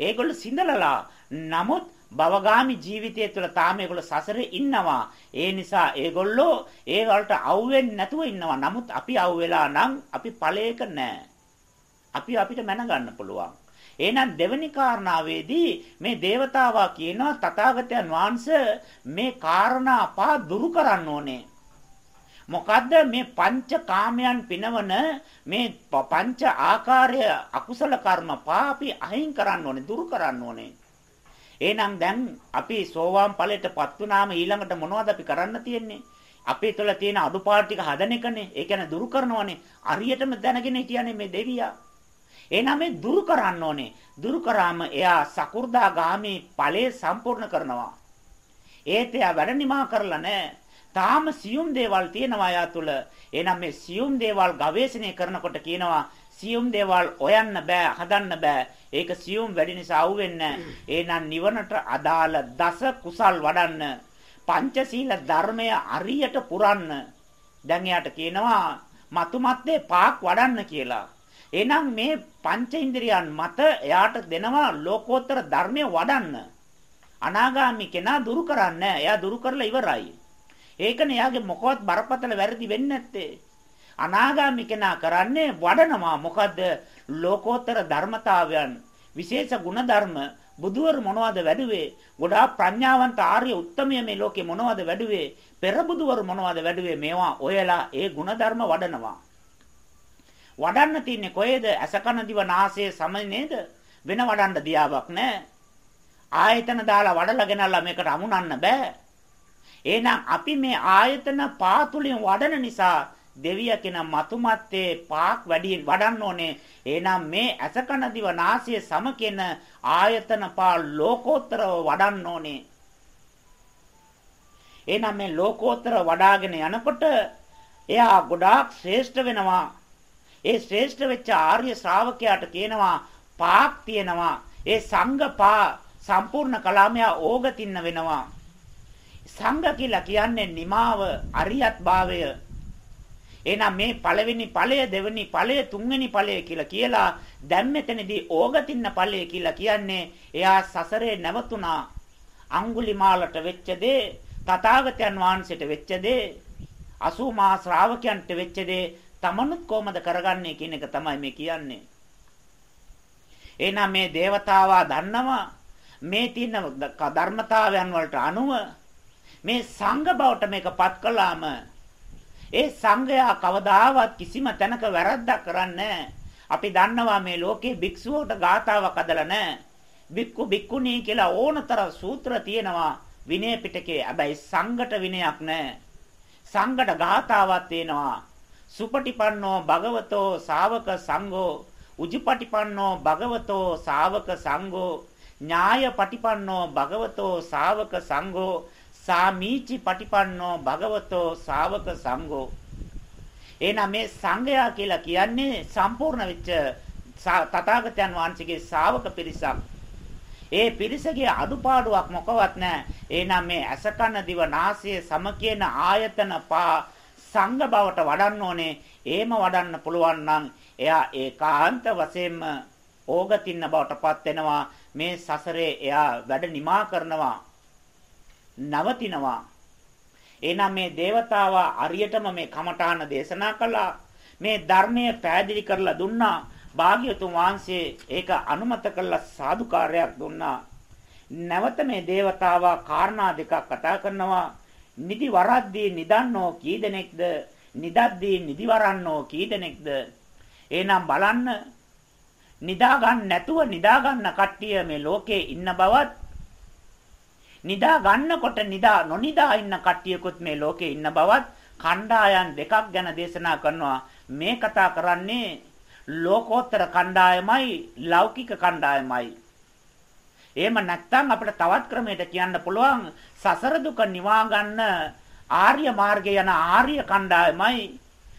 ඒගොල්ල සිඳලලා. නමුත් භවගාමි ජීවිතය තුළ තාම ඒගොල්ල සසරේ ඉන්නවා. ඒ නිසා ඒගොල්ලෝ ඒ වලට අවු වෙන්නේ නැතුව ඉන්නවා. නමුත් අපි අවු වෙලා නම් අපි ඵලයක නැහැ. අපි අපිට මැන ගන්න පුළුවන්. එහෙනම් දෙවෙනි කාරණාවේදී මේ దేవතාවා කියනවා තථාගතයන් වහන්සේ මේ කාරණා පහ දුරු කරන්න ඕනේ. මොකද්ද මේ පංච කාමයන් පිනවන මේ පංච ආකාරය අකුසල කර්ම පාපි අහිං කරන්න ඕනේ දුරු කරන්න ඕනේ. එහෙනම් දැන් අපි සෝවාන් ඵලයටපත් වුණාම ඊළඟට මොනවද අපි කරන්න තියෙන්නේ? අපේ තුළ තියෙන අඩුපාඩු ටික හදන එකනේ. ඒ කියන්නේ දුරු කරනවනේ. අරියටම දැනගෙන හිටියනේ මේ දෙවියා. එහෙනම් මේ දුරු කරන්න ඕනේ. දුරු කරාම එයා සකු르දාගාමි ඵලයේ සම්පූර්ණ කරනවා. ඒත් එයා වැඩ නිමා කරලා නැහැ. තාම සියුම් දේවල් තියෙනවා යා තුල. එහෙනම් මේ සියුම් දේවල් ගවේෂණය කරනකොට කියනවා සියුම් දේවල් හොයන්න බෑ, හදන්න බෑ. ඒක සියුම් වැඩි නිසා අහුවෙන්න. එහෙනම් නිවනට අදාළ දස කුසල් වඩන්න. පංචශීල ධර්මය අරියට පුරන්න. දැන් එයාට කියනවා මතුමත්යේ පාක් වඩන්න කියලා. එහෙනම් මේ පංචේන්ද්‍රියන් මත එයාට දෙනවා ලෝකෝත්තර ධර්මය වඩන්න. අනාගාමි කෙනා දුරු කරන්නේ. එයා දුරු කරලා ඉවරයි. ඒකනේ එයාගේ මොකවත් බරපතල වැරදි වෙන්නේ නැත්තේ. අනාගාමි කෙනා කරන්නේ වඩනවා. මොකද්ද? ලෝකෝත්තර ධර්මතාවයන්. විශේෂ ಗುಣධර්ම. බුදුවරු මොනවද වැඩුවේ? ගොඩාක් ප්‍රඥාවන්ත ආර්ය උත්තමය මේ ලෝකේ මොනවද වැඩුවේ? පෙරබුදුවරු මොනවද වැඩුවේ? මේවා ඔයලා ඒ ಗುಣධර්ම වඩනවා. වඩන්න තියන්නේ කොහෙද? අසකන දිව නාසය සම නේද? වෙන වඩන්න දියාවක් නැහැ. ආයතන දාලා වඩලා ගෙනල්ලා මේකට අමුණන්න බෑ. එහෙනම් අපි මේ ආයතන පාතුලින් වඩන නිසා දෙවිය කෙන මතුමත්තේ පාක් වැඩි වඩන්න ඕනේ. එහෙනම් මේ අසකන දිව නාසය සම කියන ආයතන පා ලෝකෝත්තරව වඩන්න ඕනේ. එහෙනම් මේ ලෝකෝත්තර වඩාගෙන යනකොට එයා ගොඩාක් ශ්‍රේෂ්ඨ වෙනවා. ඒ ශ්‍රේෂ්ඨ වෙච්ච ආර්ය ශ්‍රාවකයාට කියනවා පාක් තියෙනවා. ඒ සංඝ පා සම්පූර්ණ කලාමයා ඕගතින්න වෙනවා. සංඝ කියලා කියන්නේ නිමාව අරියත් භාවය. එහෙනම් මේ පළවෙනි ඵලය දෙවෙනි ඵලය තුන්වෙනි ඵලය කියලා කියලා දැන් මෙතනදී ඕගතින්න ඵලය කියලා කියන්නේ එයා සසරේ නැවතුණා. අඟුලිමාලට වෙච්ච දේ තථාගතයන් වහන්සේට වෙච්ච දේ 80 මහා ශ්‍රාවකයන්ට වෙච්ච දේ තමනුත් කොහමද කරගන්නේ කියන එක තමයි මේ කියන්නේ. එහෙනම් මේ దేవතාවා දන්නවා මේ තියෙන ධර්මතාවයන් වලට අනුව මේ සංඝ බවට මේකපත් කළාම ඒ සංඝයා කවදාවත් කිසිම තැනක වැරද්දක් කරන්නේ අපි දන්නවා මේ ලෝකේ භික්ෂුවට ගාතාවක් අදලා නැහැ. බික්කු බික්කුණී කියලා ඕනතර සූත්‍ර තියෙනවා විනය පිටකේ. හැබැයි සංඝට විනයක් නැහැ. සංඝට ගාතාවක් තියෙනවා. සුපටිපන්නෝ භගවතෝ ශාවක සංඝෝ උජුපටිපන්නෝ භගවතෝ ශාවක සංඝෝ ඥායපටිපන්නෝ භගවතෝ ශාවක සංඝෝ සාමීචි පටිපන්නෝ භගවතෝ ශාවක සංඝෝ එහෙනම් මේ සංඝයා කියලා කියන්නේ සම්පූර්ණ වෙච්ච තථාගතයන් වහන්සේගේ ශාවක පිරිසක්. ඒ පිරිසගේ අඩුපාඩුවක් මොකවත් නැහැ. එහෙනම් මේ අසකන දිව නාසය සම කියන ආයතන පහ සංඝ බවට වඩන්න ඕනේ. එහෙම වඩන්න පුළුවන් නම් එයා ඒකාන්ත වශයෙන්ම ඕගතින්න බවටපත් වෙනවා. මේ සසරේ එයා වැඩ නිමා කරනවා. නවතිනවා. එහෙනම් මේ దేవතාවා අරියටම මේ කමඨාන දේශනා කළා. මේ ධර්මය පැහැදිලි කරලා දුන්නා. භාග්‍යතුන් වහන්සේ ඒක අනුමත කළා සාදුකාරයක් දුන්නා. නැවත මේ దేవතාවා කාරණා දෙකක් කතා කරනවා. නිදි වරද්දී නිදන්නෝ කී දෙනෙක්ද? නිදද්දී නිදිවරන්නෝ කී දෙනෙක්ද? එහෙනම් බලන්න නිදා ගන්න නැතුව නිදා ගන්න කට්ටිය මේ ලෝකේ ඉන්න බවත් නිදා ගන්නකොට නිදා නොනිදා ඉන්න කට්ටියකුත් මේ ලෝකේ ඉන්න බවත් කණ්ඩායම් දෙකක් ගැන දේශනා කරනවා මේ කතා කරන්නේ ලෝකෝත්තර කණ්ඩායමයි ලෞකික කණ්ඩායමයි එහෙම නැත්නම් අපිට තවත් ක්‍රමයකට කියන්න පුළුවන් සසර දුක නිවා ගන්න ආර්ය මාර්ගය යන ආර්ය කණ්ඩායමයි.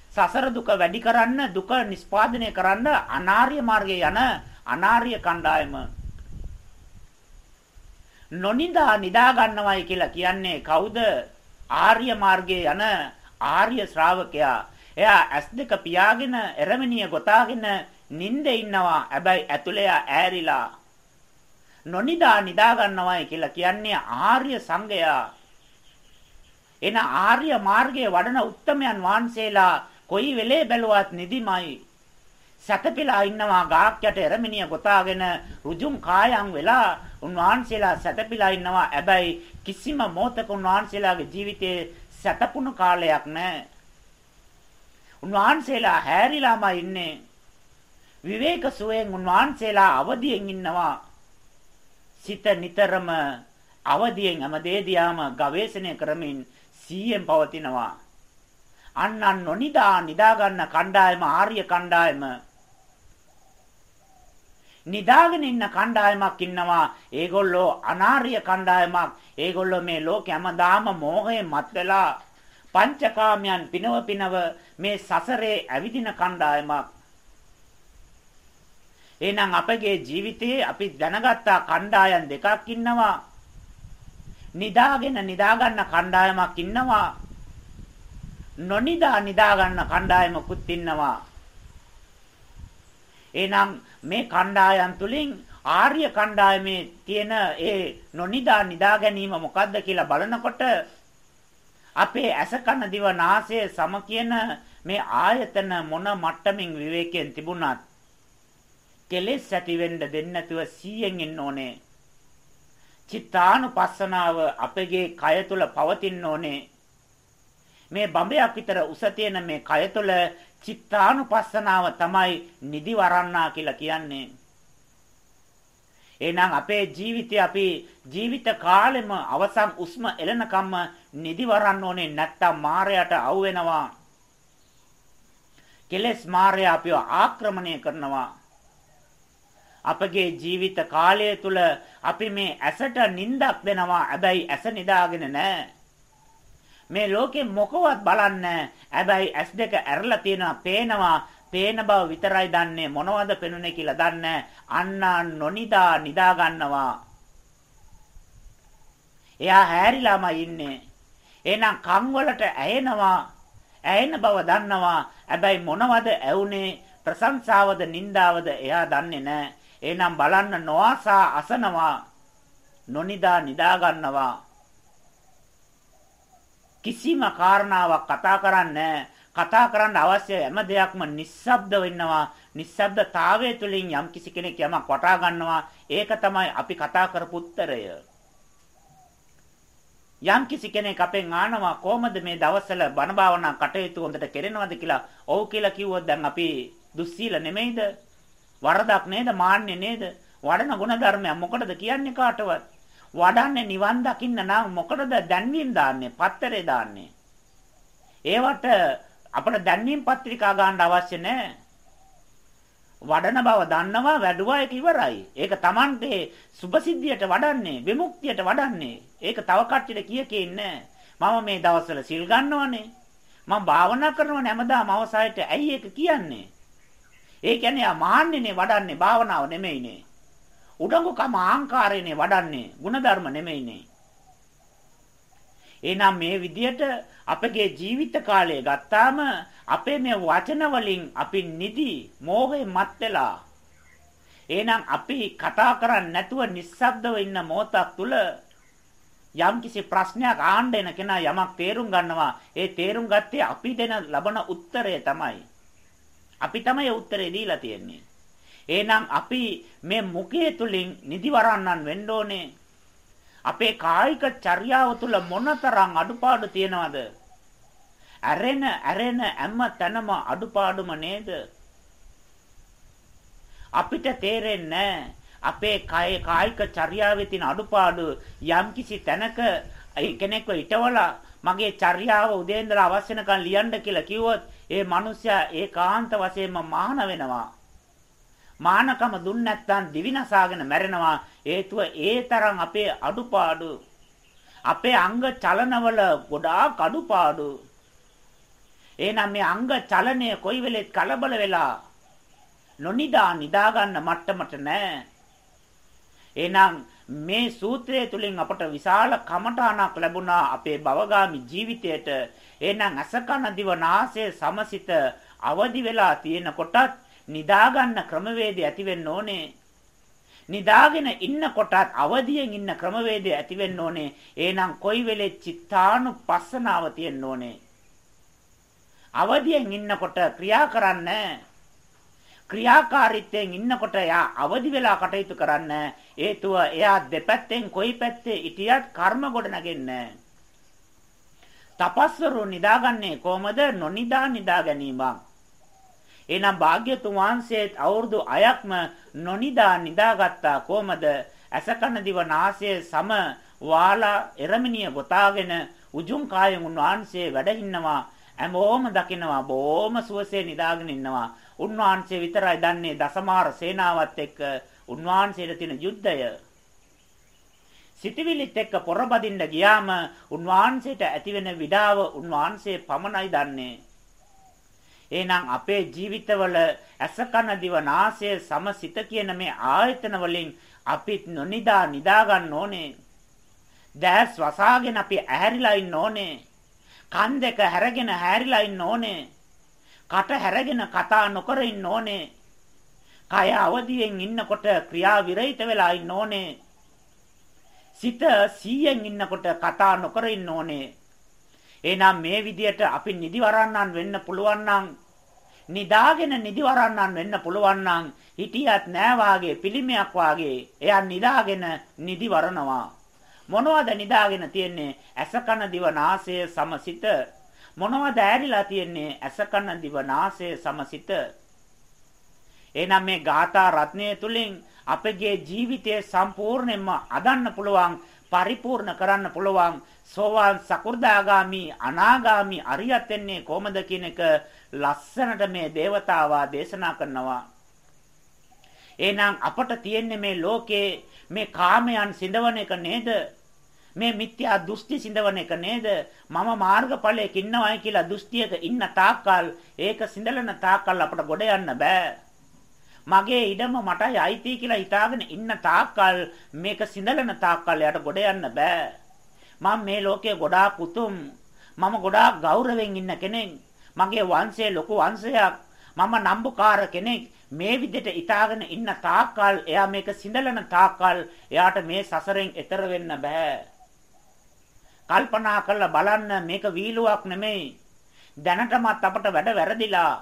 සසර දුක වැඩි කරන්න දුක නිස්පාදනය කරන්න අනාර්ය මාර්ගයේ යන අනාර්ය කණ්ඩායම. නොනිදා නිදා ගන්නවයි කියලා කියන්නේ කවුද? ආර්ය මාර්ගයේ යන ආර්ය ශ්‍රාවකයා. එයා ඇස් දෙක පියාගෙන එරමිනිය ගොතාගෙන නිින්දේ ඉන්නවා. හැබැයි ඇතුලේ ඈරිලා නොනිදා නිදා ගන්නවයි කියලා කියන්නේ ආර්ය සංගයා එන ආර්ය මාර්ගයේ වඩන උත්තමයන් වහන්සේලා කොයි වෙලේ බැලුවත් නිදිමයි. සැතපීලා ඉන්නවා ගාක් යට එරමිනිය ගොතාගෙන රුජුම් කායම් වෙලා උන්වහන්සේලා සැතපීලා ඉන්නවා. හැබැයි කිසිම මොහතක උන්වහන්සේලාගේ ජීවිතයේ සැතපුණු කාලයක් නැහැ. උන්වහන්සේලා හැරිලාම ඉන්නේ. විවේක සුවයෙන් උන්වහන්සේලා අවදියෙන් ඉන්නවා. සිත නිතරම අවදියෙන් හැමදේ දියාම ගවේෂණය කරමින් සීයෙන් පවතිනවා. අන්න නොනිදා නිදා ගන්න කණ්ඩායම ආර්ය කණ්ඩායම. නිදාගෙන ඉන්න කණ්ඩායමක් ඉන්නවා. ඒගොල්ලෝ අනාර්ය කණ්ඩායමක්. ඒගොල්ලෝ මේ ලෝකෙ හැමදාම මෝහයෙන් මත් වෙලා පංචකාමයන් පිනව පිනව මේ සසරේ ඇවිදින කණ්ඩායමක්. එහෙනම් අපගේ ජීවිතයේ අපි දැනගත්තා කණ්ඩායම් දෙකක් ඉන්නවා නිදාගෙන නිදාගන්න කණ්ඩායමක් ඉන්නවා නොනිදා නිදා ගන්න කණ්ඩායමකුත් ඉන්නවා. එහෙනම් මේ කණ්ඩායම් තුලින් ආර්ය කණ්ඩායමේ තියෙන ඒ නොනිදා නිදා ගැනීම මොකද්ද කියලා බලනකොට අපේ ඇස කන දිව නාසය සම කියන මේ ආයතන මොන මට්ටමින් විවේකයෙන් තිබුණත් කෙලෙස් ඇති වෙන්න දෙන්නේ නැතුව 100න් ඉන්න ඕනේ. චිත්තානුපස්සනාව අපගේ කය තුල පවතින්න ඕනේ. මේ බඹයක් විතර උස තියෙන මේ කය තුළ චිත්තානුපස්සනාව තමයි නිදි වරන්නා කියලා කියන්නේ. එහෙනම් අපේ ජීවිතය අපි ජීවිත කාලෙම අවසන් උස්ම එළනකම්ම නිදි වරන්න ඕනේ නැත්තම් මායයට අවු වෙනවා. කෙලස් මායя අපිව ආක්‍රමණය කරනවා. අපගේ ජීවිත කාලය තුල අපි මේ ඇසට නිින්දක් දෙනවා. හැබැයි ඇස නිදාගෙන නැහැ. මේ ලෝකෙ මොකවත් බලන්නේ. හැබැයි ඇස් දෙක ඇරලා තියෙනවා පේනවා. පේන බව විතරයි දන්නේ. මොනවද පෙනුනේ කියලා දන්නේ අන්න නොනිදා නිදා ගන්නවා. එයා හැරිලාම ඉන්නේ. එහෙනම් කන් වලට ඇහෙනවා. ඇහෙන බව දන්නවා. හැබැයි මොනවද ඇවුනේ ප්‍රශංසාවද නින්දාවද එයා දන්නේ නැහැ එහෙනම් බලන්න නොආසා අසනවා නොනිදා නිදා ගන්නවා. කිසිම කාරණාවක් කතා කරන්නේ කතා කරන්න අවශ්‍ය හැම දෙයක්ම නිස්සබ්ද වෙනවා නිස්සබ්දතාවය තුළින් යම් කිසි කෙනෙක් යමක් වටා ගන්නවා. ඒක තමයි අපි කතා කරපු උත්තරය. යම් කිසි කෙනෙක් අපෙන් ආනවා කොහොමද මේ දවස්වල බණ භාවනා කටයුතු හොඳට කෙරෙනවද කියලා? ඔව් කියලා කිව්වොත් දැන් අපි දුස්සීල නෙමෙයිද? වරදක් නේද මාන්නේ නේද වඩන ගුණ ධර්මයක් මොකටද කියන්නේ කාටවත් වඩන්නේ නිවන් දකින්න නම් මොකටද දැන්වීම් දාන්නේ? පත්තරේ දාන්නේ. ඒවට අපිට දැන්වීම් පත්‍රිකා ගන්න අවශ්‍ය නැහැ. වඩන බව දන්නවා වැඩුවා ඒක ඉවරයි. ඒක Tamante සුභසිද්ධියට වඩන්නේ, විමුක්තියට වඩන්නේ. ඒක තව කට්ටියට කිය කින්නේ මම මේ දවස්වල සිල් ගන්නවනේ. මම භාවනා කරනවනේ හැමදාම අවසායට ඇයි ඒක කියන්නේ? ඒ කියන්නේ ආ මහන්නේනේ වඩන්නේ භාවනාව නෙමෙයිනේ. උඩඟුකම ආහංකාරයනේ වඩන්නේ ಗುಣධර්ම නෙමෙයිනේ. එහෙනම් මේ විදියට අපගේ ජීවිත කාලය ගත්තාම අපේ මේ වචන වලින් අපි නිදි මෝහේ මත් වෙලා එහෙනම් අපි කතා කරන්නේ නැතුව නිස්සබ්දව ඉන්න මොහොතක් තුල යම්කිසි ප්‍රශ්නයක් ආන්න එන කෙනා යමක් තේරුම් ගන්නවා ඒ තේරුම් ගත්තේ අපි දෙන ලබන උත්තරය තමයි අපි තමයි උත්තරේ දීලා තියෙන්නේ එහෙනම් අපි මේ මුඛය තුලින් නිදිවරන්නන් වෙන්න ඕනේ. අපේ කායික චර්යාව තුල මොනතරම් අඩුපාඩු තියෙනවද? ඇරෙන ඇරෙන හැම තැනම අඩුපාඩුම නේද? අපිට තේරෙන්නේ අපේ කාය කායික චර්යාවේ තියෙන අඩුපාඩු යම්කිසි තැනක කෙනෙක්ව ඉටවලා මගේ චර්යාව උදේ ඉඳලා අවශ්‍ය නැකන් ලියන්න කියලා කිව්වොත් ඒ මිනිස්සයා ඒකාන්ත වශයෙන්ම මහාන වෙනවා. මානකම දුන්න නැත්නම් දිවිනසාගෙන මැරෙනවා. හේතුව ඒ තරම් අපේ අඩුපාඩු අපේ අංග චලනවල ගොඩාක් අඩුපාඩු. එහෙනම් මේ අංග චලනය කොයි වෙලෙත් කලබල වෙලා නොනිදා නිදා ගන්න මට්ටමට නෑ. එහෙනම් මේ සූත්‍රය තුලින් අපට විශාල කමඨාණක් ලැබුණා අපේ භවගාමි ජීවිතයට. එහෙනම් අසකන දිව නාසය සමසිත අවදි වෙලා තියෙන කොටත් නිදා ගන්න ක්‍රමවේදය ඇති වෙන්න ඕනේ. නිදාගෙන ඉන්න කොටත් අවදියෙන් ඉන්න ක්‍රමවේදය ඇති වෙන්න ඕනේ. එහෙනම් කොයි වෙලේ චිත්තානුපස්සනාව තියෙන්න ඕනේ. අවදියෙන් ඉන්නකොට ක්‍රියා කරන්නේ ක්‍රියාකාරීත්වයෙන් ඉන්නකොට එයා අවදි වෙලා කටයුතු කරන්න. හේතුව එයා දෙපැත්තෙන් කොයි පැත්තේ හිටියත් කර්ම ගොඩ නැගෙන්නේ තපස්වරු නිදාගන්නේ කොහමද? නොනිදා නිදා ගැනීමක්. එහෙනම් භාග්‍යතුන් වහන්සේත් අවුරුදු 6ක්ම නොනිදා නිදාගත්තා කොහමද? අසකන දිව නාසය සම වාලා එරමිනිය ගොතාගෙන උජුම් කායෙන් උන්වහන්සේ වැඩ ඉන්නවා. හැමෝම දකිනවා. බොහොම සුවසේ නිදාගෙන ඉන්නවා. උන්වහන්සේ විතරයි දන්නේ දසමාර සේනාවත් එක්ක උන්වහන්සේට තියෙන යුද්ධය. සිතවිලිත් එක්ක පොරබදින්න ගියාම උන්වහන්සේට ඇතිවෙන විඩාව උන්වහන්සේ පමණයි දන්නේ. එහෙනම් අපේ ජීවිතවල ඇසකන දිව නාසය සමසිත කියන මේ ආයතන වලින් අපිත් නොනිදා නිදා ගන්න ඕනේ. දැස් වසාගෙන අපි ඇහැරිලා ඉන්න ඕනේ. කන් දෙක හැරගෙන හැරිලා ඉන්න ඕනේ. කට හැරගෙන කතා නොකර ඉන්න ඕනේ. කය අවදියෙන් ඉන්නකොට ක්‍රියා විරහිත වෙලා ඉන්න ඕනේ. සිත සීයෙන් ඉන්නකොට කතා නොකර ඉන්න ඕනේ. එහෙනම් මේ විදියට අපි නිදිවරන්නන් වෙන්න පුළුවන් නම් නිදාගෙන නිදිවරන්නන් වෙන්න පුළුවන් නම් හිටියත් නෑ වාගේ පිළිමයක් වාගේ එයා නිදාගෙන නිදිවරනවා මොනවද නිදාගෙන තියන්නේ ඇස කන දිව නාසය සමසිත මොනවද ඇරිලා තියෙන්නේ? ඇස කන දිව නාසය සමසිත එහෙනම් මේ ගාථා රත්නය තුලින් අපගේ ජීවිතය සම්පූර්ණයෙන්ම අදන්න පුළුවන් පරිපූර්ණ කරන්න පුළුවන් සෝවාන් සකු르දාගාමි අනාගාමි අරියත් වෙන්නේ කොහොමද කියන එක ලස්සනට මේ దేవතාවා දේශනා කරනවා. එහෙනම් අපට තියෙන්නේ මේ ලෝකේ මේ කාමයන් සිඳවන එක නේද? මේ මිත්‍යා දෘෂ්ටි සිඳවන එක නේද? මම මාර්ගඵලයක ඉන්නවයි කියලා දෘෂ්ටියක ඉන්න තාක්කල් ඒක සිඳලන තාක්කල් අපට ගොඩ යන්න බෑ. මගේ ඉඩම මටයි අයිති කියලා හිතාගෙන ඉන්න තාක්කල් මේක සිඳලන තාක්කල් යට ගොඩ යන්න බෑ. මම මේ ලෝකයේ ගොඩාක් උතුම් මම ගොඩාක් ගෞරවයෙන් ඉන්න කෙනෙක්. මගේ වංශයේ ලොකු වංශයක්. මම නම්බුකාර කෙනෙක්. මේ විදිහට ඉතාගෙන ඉන්න තාක්කල් එයා මේක සිඳලන තාක්කල් එයාට මේ සසරෙන් එතර වෙන්න බෑ. කල්පනා කරලා බලන්න මේක වීලුවක් නෙමෙයි. දැනටමත් අපට වැඩ වැරදිලා.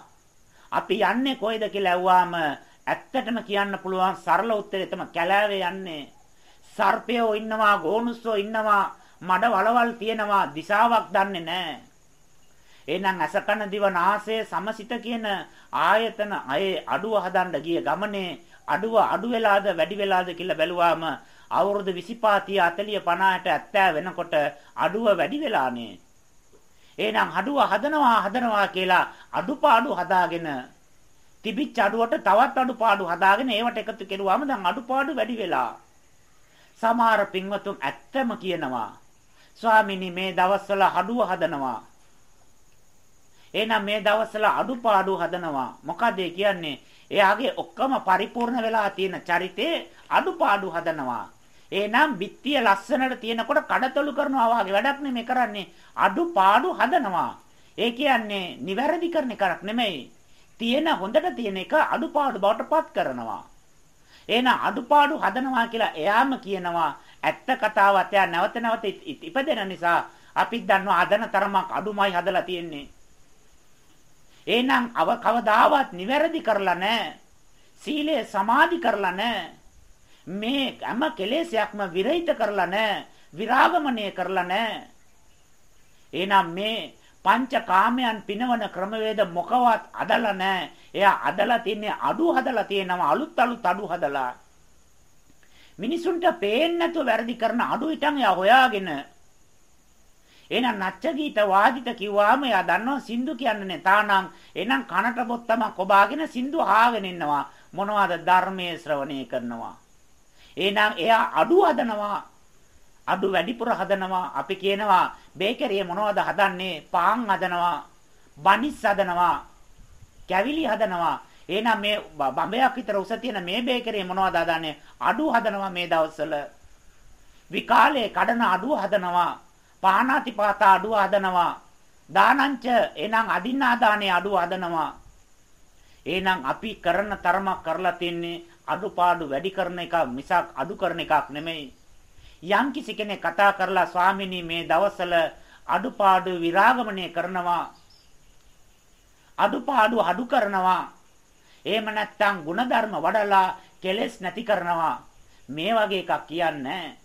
අපි යන්නේ කොයිද කියලා ඇහුවාම ඇත්තටම කියන්න පුළුවන් සරල උත්තරේ තමයි කැලෑවේ යන්නේ. සර්පයෝ ඉන්නවා, ගෝනුස්සෝ ඉන්නවා, මඩ වලවල් තියෙනවා, දිශාවක් දන්නේ නැහැ. එහෙනම් අසකන දිව නාසය සමසිත කියන ආයතන අයේ අඩුව හදන්න ගිය ගමනේ අඩුව අඩු වෙලාද වැඩි වෙලාද කියලා බැලුවාම අවුරුදු 25 30 40 50ට 70 වෙනකොට අඩුව වැඩි වෙලානේ. එහෙනම් අඩුව හදනවා හදනවා කියලා අඩුපාඩු හදාගෙන තිබිච්ච අඩුවට තවත් අඩුපාඩු හදාගෙන ඒවට එකතු කෙරුවාම දැන් අඩුපාඩු වැඩි වෙලා. සමහර පින්වතුන් ඇත්තම කියනවා. ස්වාමිනී මේ දවස්වල අඩුව හදනවා. එහෙනම් මේ දවස්වල අඩුපාඩු හදනවා. මොකද කියන්නේ? එයාගේ ඔක්කොම පරිපූර්ණ වෙලා තියෙන චරිතේ අඩුපාඩු හදනවා. එහෙනම් බිත්තිය ලස්සනට තියෙනකොට කඩතොළු කරනවා වගේ වැඩක් නෙමෙයි කරන්නේ. අඩුපාඩු හදනවා. ඒ කියන්නේ නිවැරදි කරන එකක් නෙමෙයි. තියෙන හොඳට තියෙන එක අඩුපාඩු බවට පත් කරනවා. එහෙනම් අඩුපාඩු හදනවා කියලා එයාම කියනවා. ඇත්ත කතාවත් එයා නැවත නැවත ඉපදෙන නිසා අපි දන්නවා අදන තරමක් අඩුමයි හදලා තියෙන්නේ. එහෙනම් අව කවදාවත් නිවැරදි කරලා නැහැ. සීලය සමාධි කරලා නැහැ. මේ හැම කෙලෙසයක්ම විරහිත කරලා නැහැ. විරාගමණය කරලා නැහැ. එහෙනම් මේ පංචකාමයන් පිනවන ක්‍රමවේද මොකවත් අදලා නැහැ. එයා අදලා තින්නේ අඩු හදලා තියෙනවා අලුත් අලුත් අඩු හදලා. මිනිසුන්ට පේන්නේ නැතුව වැරදි කරන අඩු ඉතින් එයා හොයාගෙන එහෙනම් නච්ච ගීත වාදිත කිව්වාම එයා දන්නවා සින්දු කියන්නේ තානම් එහෙනම් කනට බොත්තම කොබාගෙන සින්දු ආගෙන ඉන්නවා මොනවද ධර්මයේ ශ්‍රවණය කරනවා එහෙනම් එයා අඩු හදනවා. අඩු වැඩිපුර හදනවා. අපි කියනවා බේකරියේ මොනවද හදන්නේ? පාන් හදනවා. බනිස් හදනවා. කැවිලි හදනවා. එහෙනම් මේ බඹයක් විතර උස තියෙන මේ බේකරියේ මොනවද හදන්නේ? අඩු හදනවා මේ දවස්වල. විකාලේ කඩන අඩු හදනවා. පානාතිපාත අඩුව හදනවා. දානංච එනං අදින්නාදානේ අඩුව හදනවා. එහෙනම් අපි කරන තරමක් කරලා තින්නේ අඩුපාඩු වැඩි කරන එක මිසක් අඩු කරන එකක් නෙමෙයි. යම් කිසි කෙනෙක් කතා කරලා ස්වාමිනී මේ දවස්වල අඩුපාඩු විරාගමණය කරනවා. අඩුපාඩු අඩු කරනවා. එහෙම නැත්නම් ಗುಣධර්ම වඩලා කෙලෙස් නැති කරනවා. මේ වගේ එකක් කියන්නේ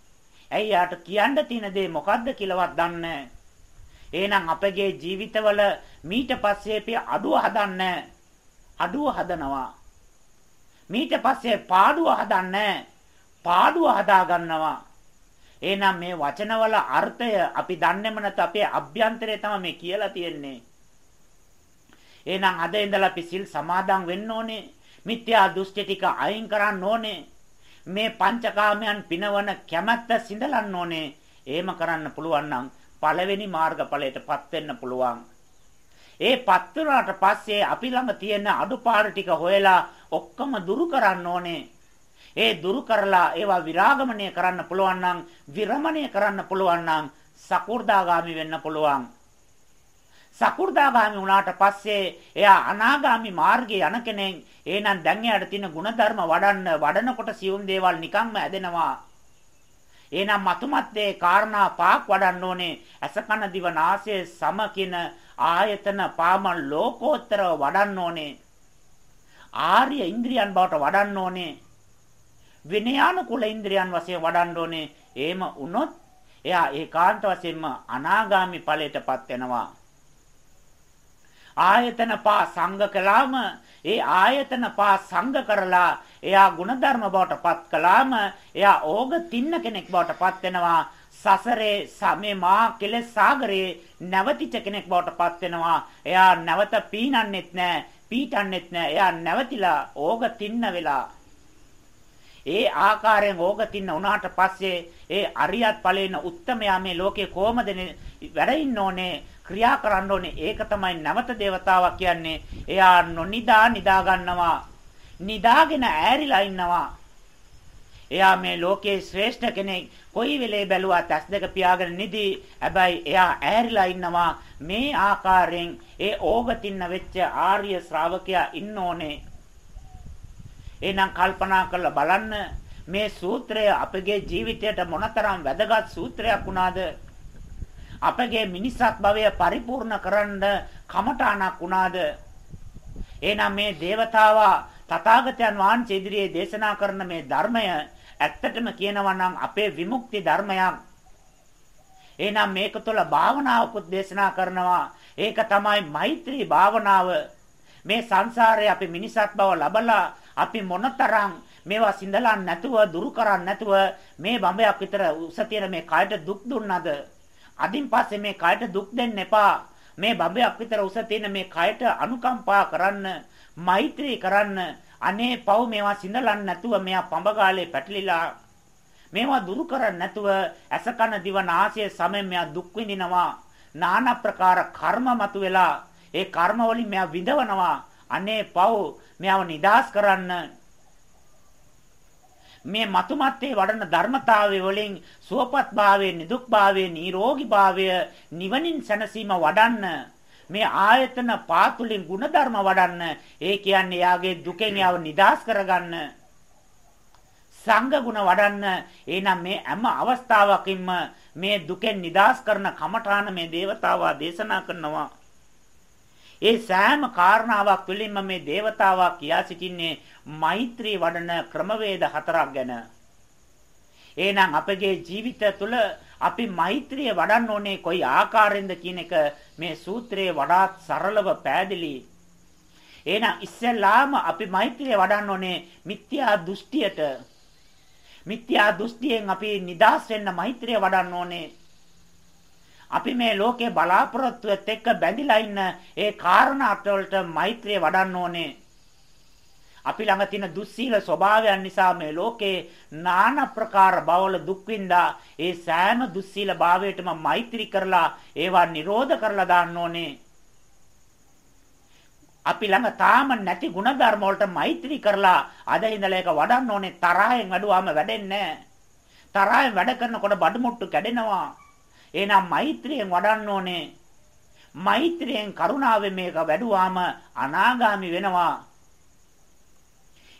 ඇයි යාට කියන්න තියෙන දේ මොකද්ද කියලාවත් දන්නේ එහෙනම් අපගේ ජීවිතවල මීට පස්සේ අපි අඩුව හදන්නේ අඩුව හදනවා මීට පස්සේ පාඩුව හදන්නේ පාඩුව හදා ගන්නවා එහෙනම් මේ වචනවල අර්ථය අපි දන්නේම නැත අපේ අභ්‍යන්තරේ තමයි මේ කියලා තියෙන්නේ එහෙනම් අද ඉඳලා අපි සිල් සමාදන් වෙන්න ඕනේ මිත්‍යා දෘෂ්ටි ටික අයින් කරන්න ඕනේ මේ පංචකාමයන් පිනවන කැමැත්ත සිඳලන්න ඕනේ. එහෙම කරන්න පුළුවන් නම් පළවෙනි මාර්ගඵලයටපත් වෙන්න පුළුවන්. ඒපත් වුණාට පස්සේ අපි ළඟ තියෙන අඩුපාඩු ටික හොයලා ඔක්කොම දුරු කරන්න ඕනේ. ඒ දුරු කරලා ඒවා විරාගමණය කරන්න පුළුවන් නම් විරමණය කරන්න පුළුවන් නම් සකු르දාගාමි වෙන්න පුළුවන්. සකු르දාගාමි වුණාට පස්සේ එයා අනාගාමි මාර්ගයේ යන කෙනෙක්. එහෙනම් දැන් එයාට තියෙන ಗುಣධර්ම වඩන්න වඩනකොට සියුම් දේවල් නිකම්ම ඇදෙනවා. එහෙනම් මතුමත් මේ කාරණා පහක් වඩන්න ඕනේ. ඇස කන දිව නාසය සම කියන ආයතන පාම ලෝකෝත්තරව වඩන්න ඕනේ. ආර්ය ඉන්ද්‍රියන් බවට වඩන්න ඕනේ. විනයානුකූල ඉන්ද්‍රියන් වශයෙන් වඩන්න ඕනේ. එහෙම වුණොත් එයා ඒකාන්ත වශයෙන්ම අනාගාමි ඵලයටපත් වෙනවා. ආයතන පහ සංඝ කළාම ඒ ආයතන පහ සංඝ කරලා එයා ಗುಣධර්ම බවට පත් කළාම එයා ඕග තින්න කෙනෙක් බවට පත් වෙනවා සසරේ මේ මා කෙලෙස් සාගරේ නැවතිච්ච කෙනෙක් බවට පත් වෙනවා එයා නැවත පීනන්නෙත් නැහැ පීටන්නෙත් නැහැ එයා නැවතිලා ඕග තින්න වෙලා ඒ ආකාරයෙන් ඕග තින්න උනාට පස්සේ ඒ අරියත් ඵලේන උත්තමයා මේ ලෝකේ කොහමද වැඩ ඉන්න ඕනේ ක්‍රියා කරන්න ඕනේ. ඒක තමයි නැවත దేవතාවක් කියන්නේ. එයා නොනිදා නිදා ගන්නවා. නිදාගෙන ඈරිලා ඉන්නවා. එයා මේ ලෝකේ ශ්‍රේෂ්ඨ කෙනෙක්. කොයි වෙලේ බැලුවත් ඇස් දෙක පියාගෙන නිදි. හැබැයි එයා ඈරිලා ඉන්නවා. මේ ආකාරයෙන් ඒ ඕගතින්න වෙච්ච ආර්ය ශ්‍රාවකයා ඉන්න ඕනේ. එහෙනම් කල්පනා කරලා බලන්න මේ සූත්‍රය අපගේ ජීවිතයට මොනතරම් වැදගත් සූත්‍රයක් වුණාද අපගේ මිනිසත් භවය පරිපූර්ණ කරන්න කමඨාණක් වුණාද එහෙනම් මේ దేవතාවා තථාගතයන් වහන්සේ ඉදිරියේ දේශනා කරන මේ ධර්මය ඇත්තටම කියනවා නම් අපේ විමුක්ති ධර්මයක් එහෙනම් මේක තුළ භාවනාවකුත් දේශනා කරනවා ඒක තමයි මෛත්‍රී භාවනාව මේ සංසාරේ අපි මිනිසත් බව ලබලා අපි මොනතරම් මේවා සිඳලා නැතුව දුරු කරන්නේ නැතුව මේ බඹයක් විතර උස තියෙන මේ කයට දුක් දුන්නද අදින් පස්සේ මේ කයට දුක් දෙන්න එපා. මේ බඹයක් විතර උස තියෙන මේ කයට අනුකම්පා කරන්න, මෛත්‍රී කරන්න. අනේ පව් මේවා සිඳලන්න නැතුව මෙයා පඹගාලේ පැටලිලා මේවා දුරු කරන්නේ නැතුව ඇසකන දිව නාසය සමෙන් මෙයා දුක් විඳිනවා. নানা ප්‍රකාර කර්ම මතුවෙලා ඒ කර්ම වලින් මෙයා විඳවනවා. අනේ පව් මෙයාව නිදාස් කරන්න මේ මතුමත්තේ වඩන ධර්මතාවය වලින් සුවපත් භාවය, නිදුක් භාවය, නිරෝගී භාවය, නිවනින් සැනසීම වඩන්න මේ ආයතන පාතුලින් ಗುಣධර්ම වඩන්න. ඒ කියන්නේ යාගේ දුකෙන් යව නිදහස් කරගන්න. සංඝ ගුණ වඩන්න. එහෙනම් මේ හැම අවස්ථාවකින්ම මේ දුකෙන් නිදහස් කරන කමඨාන මේ దేవතාවා දේශනා කරනවා. ඒ සෑම කාරණාවක් පිළින්ම මේ దేవතාවා කියා සිටින්නේ මෛත්‍රී වඩන ක්‍රමවේද හතරක් ගැන. එහෙනම් අපගේ ජීවිත තුළ අපි මෛත්‍රිය වඩන්න ඕනේ කොයි ආකාරයෙන්ද කියන එක මේ සූත්‍රයේ වඩාත් සරලව පැහැදිලි. එහෙනම් ඉස්සෙල්ලාම අපි මෛත්‍රිය වඩන්න ඕනේ මිත්‍යා දෘෂ්ටියට. මිත්‍යා දෘෂ්ටියෙන් අපි නිදහස් වෙන්න මෛත්‍රිය වඩන්න ඕනේ. අපි මේ ලෝකේ බලාපොරොත්තුවත් එක්ක බැඳිලා ඉන්න ඒ කාරණාට වලට මෛත්‍රිය වඩන්න ඕනේ. අපි ළඟ තියෙන දුස්සීල ස්වභාවයන් නිසා මේ ලෝකේ নানা ප්‍රකාර බවල දුක් විඳා ඒ සෑම දුස්සීල භාවයටම මෛත්‍රී කරලා ඒවා නිරෝධ කරලා දාන්න ඕනේ. අපි ළඟ තාම නැති ಗುಣධර්ම වලට මෛත්‍රී කරලා අද ඉඳලා ඒක වඩන්න ඕනේ තරහෙන් වැඩුවාම වැඩෙන්නේ නැහැ. තරහෙන් වැඩ කරනකොට බඩමුට්ටු කැඩෙනවා. එහෙනම් මෛත්‍රියෙන් වඩන්න ඕනේ. මෛත්‍රියෙන් කරුණාවෙන් මේක වැඩුවාම අනාගාමි වෙනවා.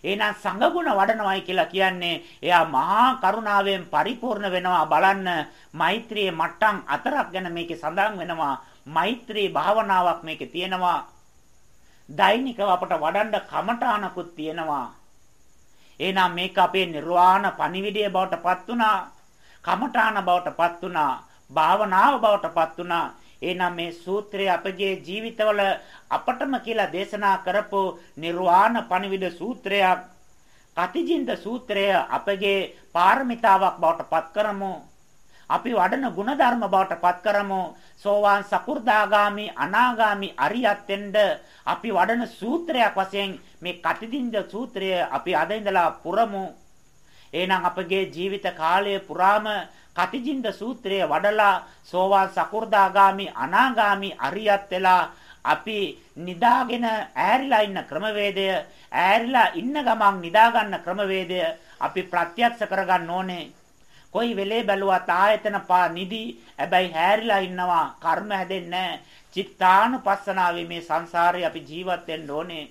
එහෙනම් සංගුණ වඩනවායි කියලා කියන්නේ එයා මහා කරුණාවෙන් පරිපූර්ණ වෙනවා බලන්න මෛත්‍රියේ මට්ටම් අතරක් ගැන මේකේ සඳහන් වෙනවා මෛත්‍රී භාවනාවක් මේකේ තියෙනවා. දෛනිකව අපට වඩන්න කමඨානකුත් තියෙනවා. එහෙනම් මේක අපේ නිර්වාණ පණිවිඩය බවට පත් වුණා කමඨාන බවට පත් වුණා භාවනාව බවට පත් වුණා. එහෙනම් මේ සූත්‍රය අපගේ ජීවිතවල අපටම කියලා දේශනා කරපු නිර්වාණ පණිවිඩ සූත්‍රයක් කතිජින්ද සූත්‍රය අපගේ පාරමිතාවක් බවට පත් කරමු. අපි වඩන ಗುಣධර්ම බවට පත් කරමු. සෝවාන් සකු르දාගාමි අනාගාමි අරියත්ෙන්ද අපි වඩන සූත්‍රයක් වශයෙන් මේ කතිදින්ද සූත්‍රය අපි අද ඉඳලා පුරමු. එහෙනම් අපගේ ජීවිත කාලය පුරාම කතිජින්ද සූත්‍රය වඩලා සෝවාන් සකු르දාගාමි අනාගාමි අරියත් වෙලා අපි නිදාගෙන ඈරිලා ඉන්න ක්‍රමවේදය ඈරිලා ඉන්න ගමන් නිදා ගන්න ක්‍රමවේදය අපි ප්‍රත්‍යක්ෂ කරගන්න ඕනේ. කොයි වෙලේ බැලුවත් ආයතන පා නිදි හැබැයි හැරිලා ඉන්නවා කර්ම හැදෙන්නේ චිත්තානුපස්සනාවේ මේ සංසාරේ අපි ජීවත් වෙන්න ඕනේ.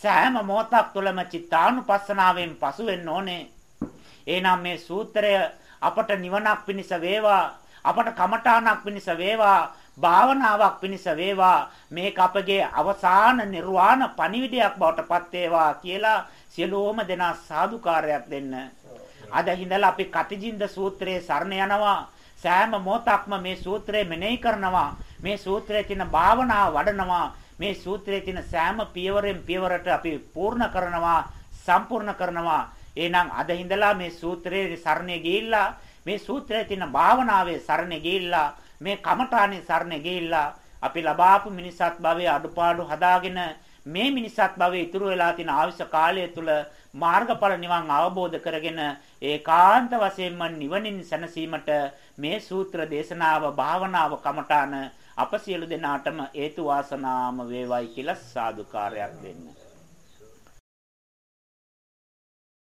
සෑම මොහොතක් තුළම චිත්තානුපස්සනාවෙන් පසු වෙන්න ඕනේ. එහෙනම් මේ සූත්‍රය අපට නිවනක් පිණිස වේවා අපට කමඨාණක් පිණිස වේවා භාවනාවක් පිණිස වේවා මේක අපගේ අවසාන නිර්වාණ පණිවිඩයක් බවට පත් වේවා කියලා සියලුම දෙනා සාදුකාරයක් දෙන්න. අද හිඳලා අපි කතිජින්ද සූත්‍රයේ සරණ යනවා. සෑම මොහොතක්ම මේ සූත්‍රය මෙනෙහි කරනවා. මේ සූත්‍රයේ තියෙන භාවනාව වඩනවා. මේ සූත්‍රයේ තියෙන සෑම පියවරෙන් පියවරට අපි පූර්ණ කරනවා, සම්පූර්ණ කරනවා. එහෙනම් අද හිඳලා මේ සූත්‍රයේ සරණේ ගිහිල්ලා මේ සූත්‍රයේ තියෙන භාවනාවේ සරණේ ගිහිල්ලා මේ කමඨානේ සරණේ ගිහිල්ලා අපි ලබාපු මිනිසත් භවයේ අඩුපාඩු හදාගෙන මේ මිනිසත් භවයේ ඉතුරු වෙලා තියෙන ආයුෂ කාලය තුල මාර්ගඵල නිවන් අවබෝධ කරගෙන ඒකාන්ත වශයෙන්ම නිවනින් සැනසීමට මේ සූත්‍ර දේශනාව භාවනාව කමඨාන අප සියලු දෙනාටම හේතු වාසනාම වේවයි කියලා සාදුකාරයක් දෙන්න.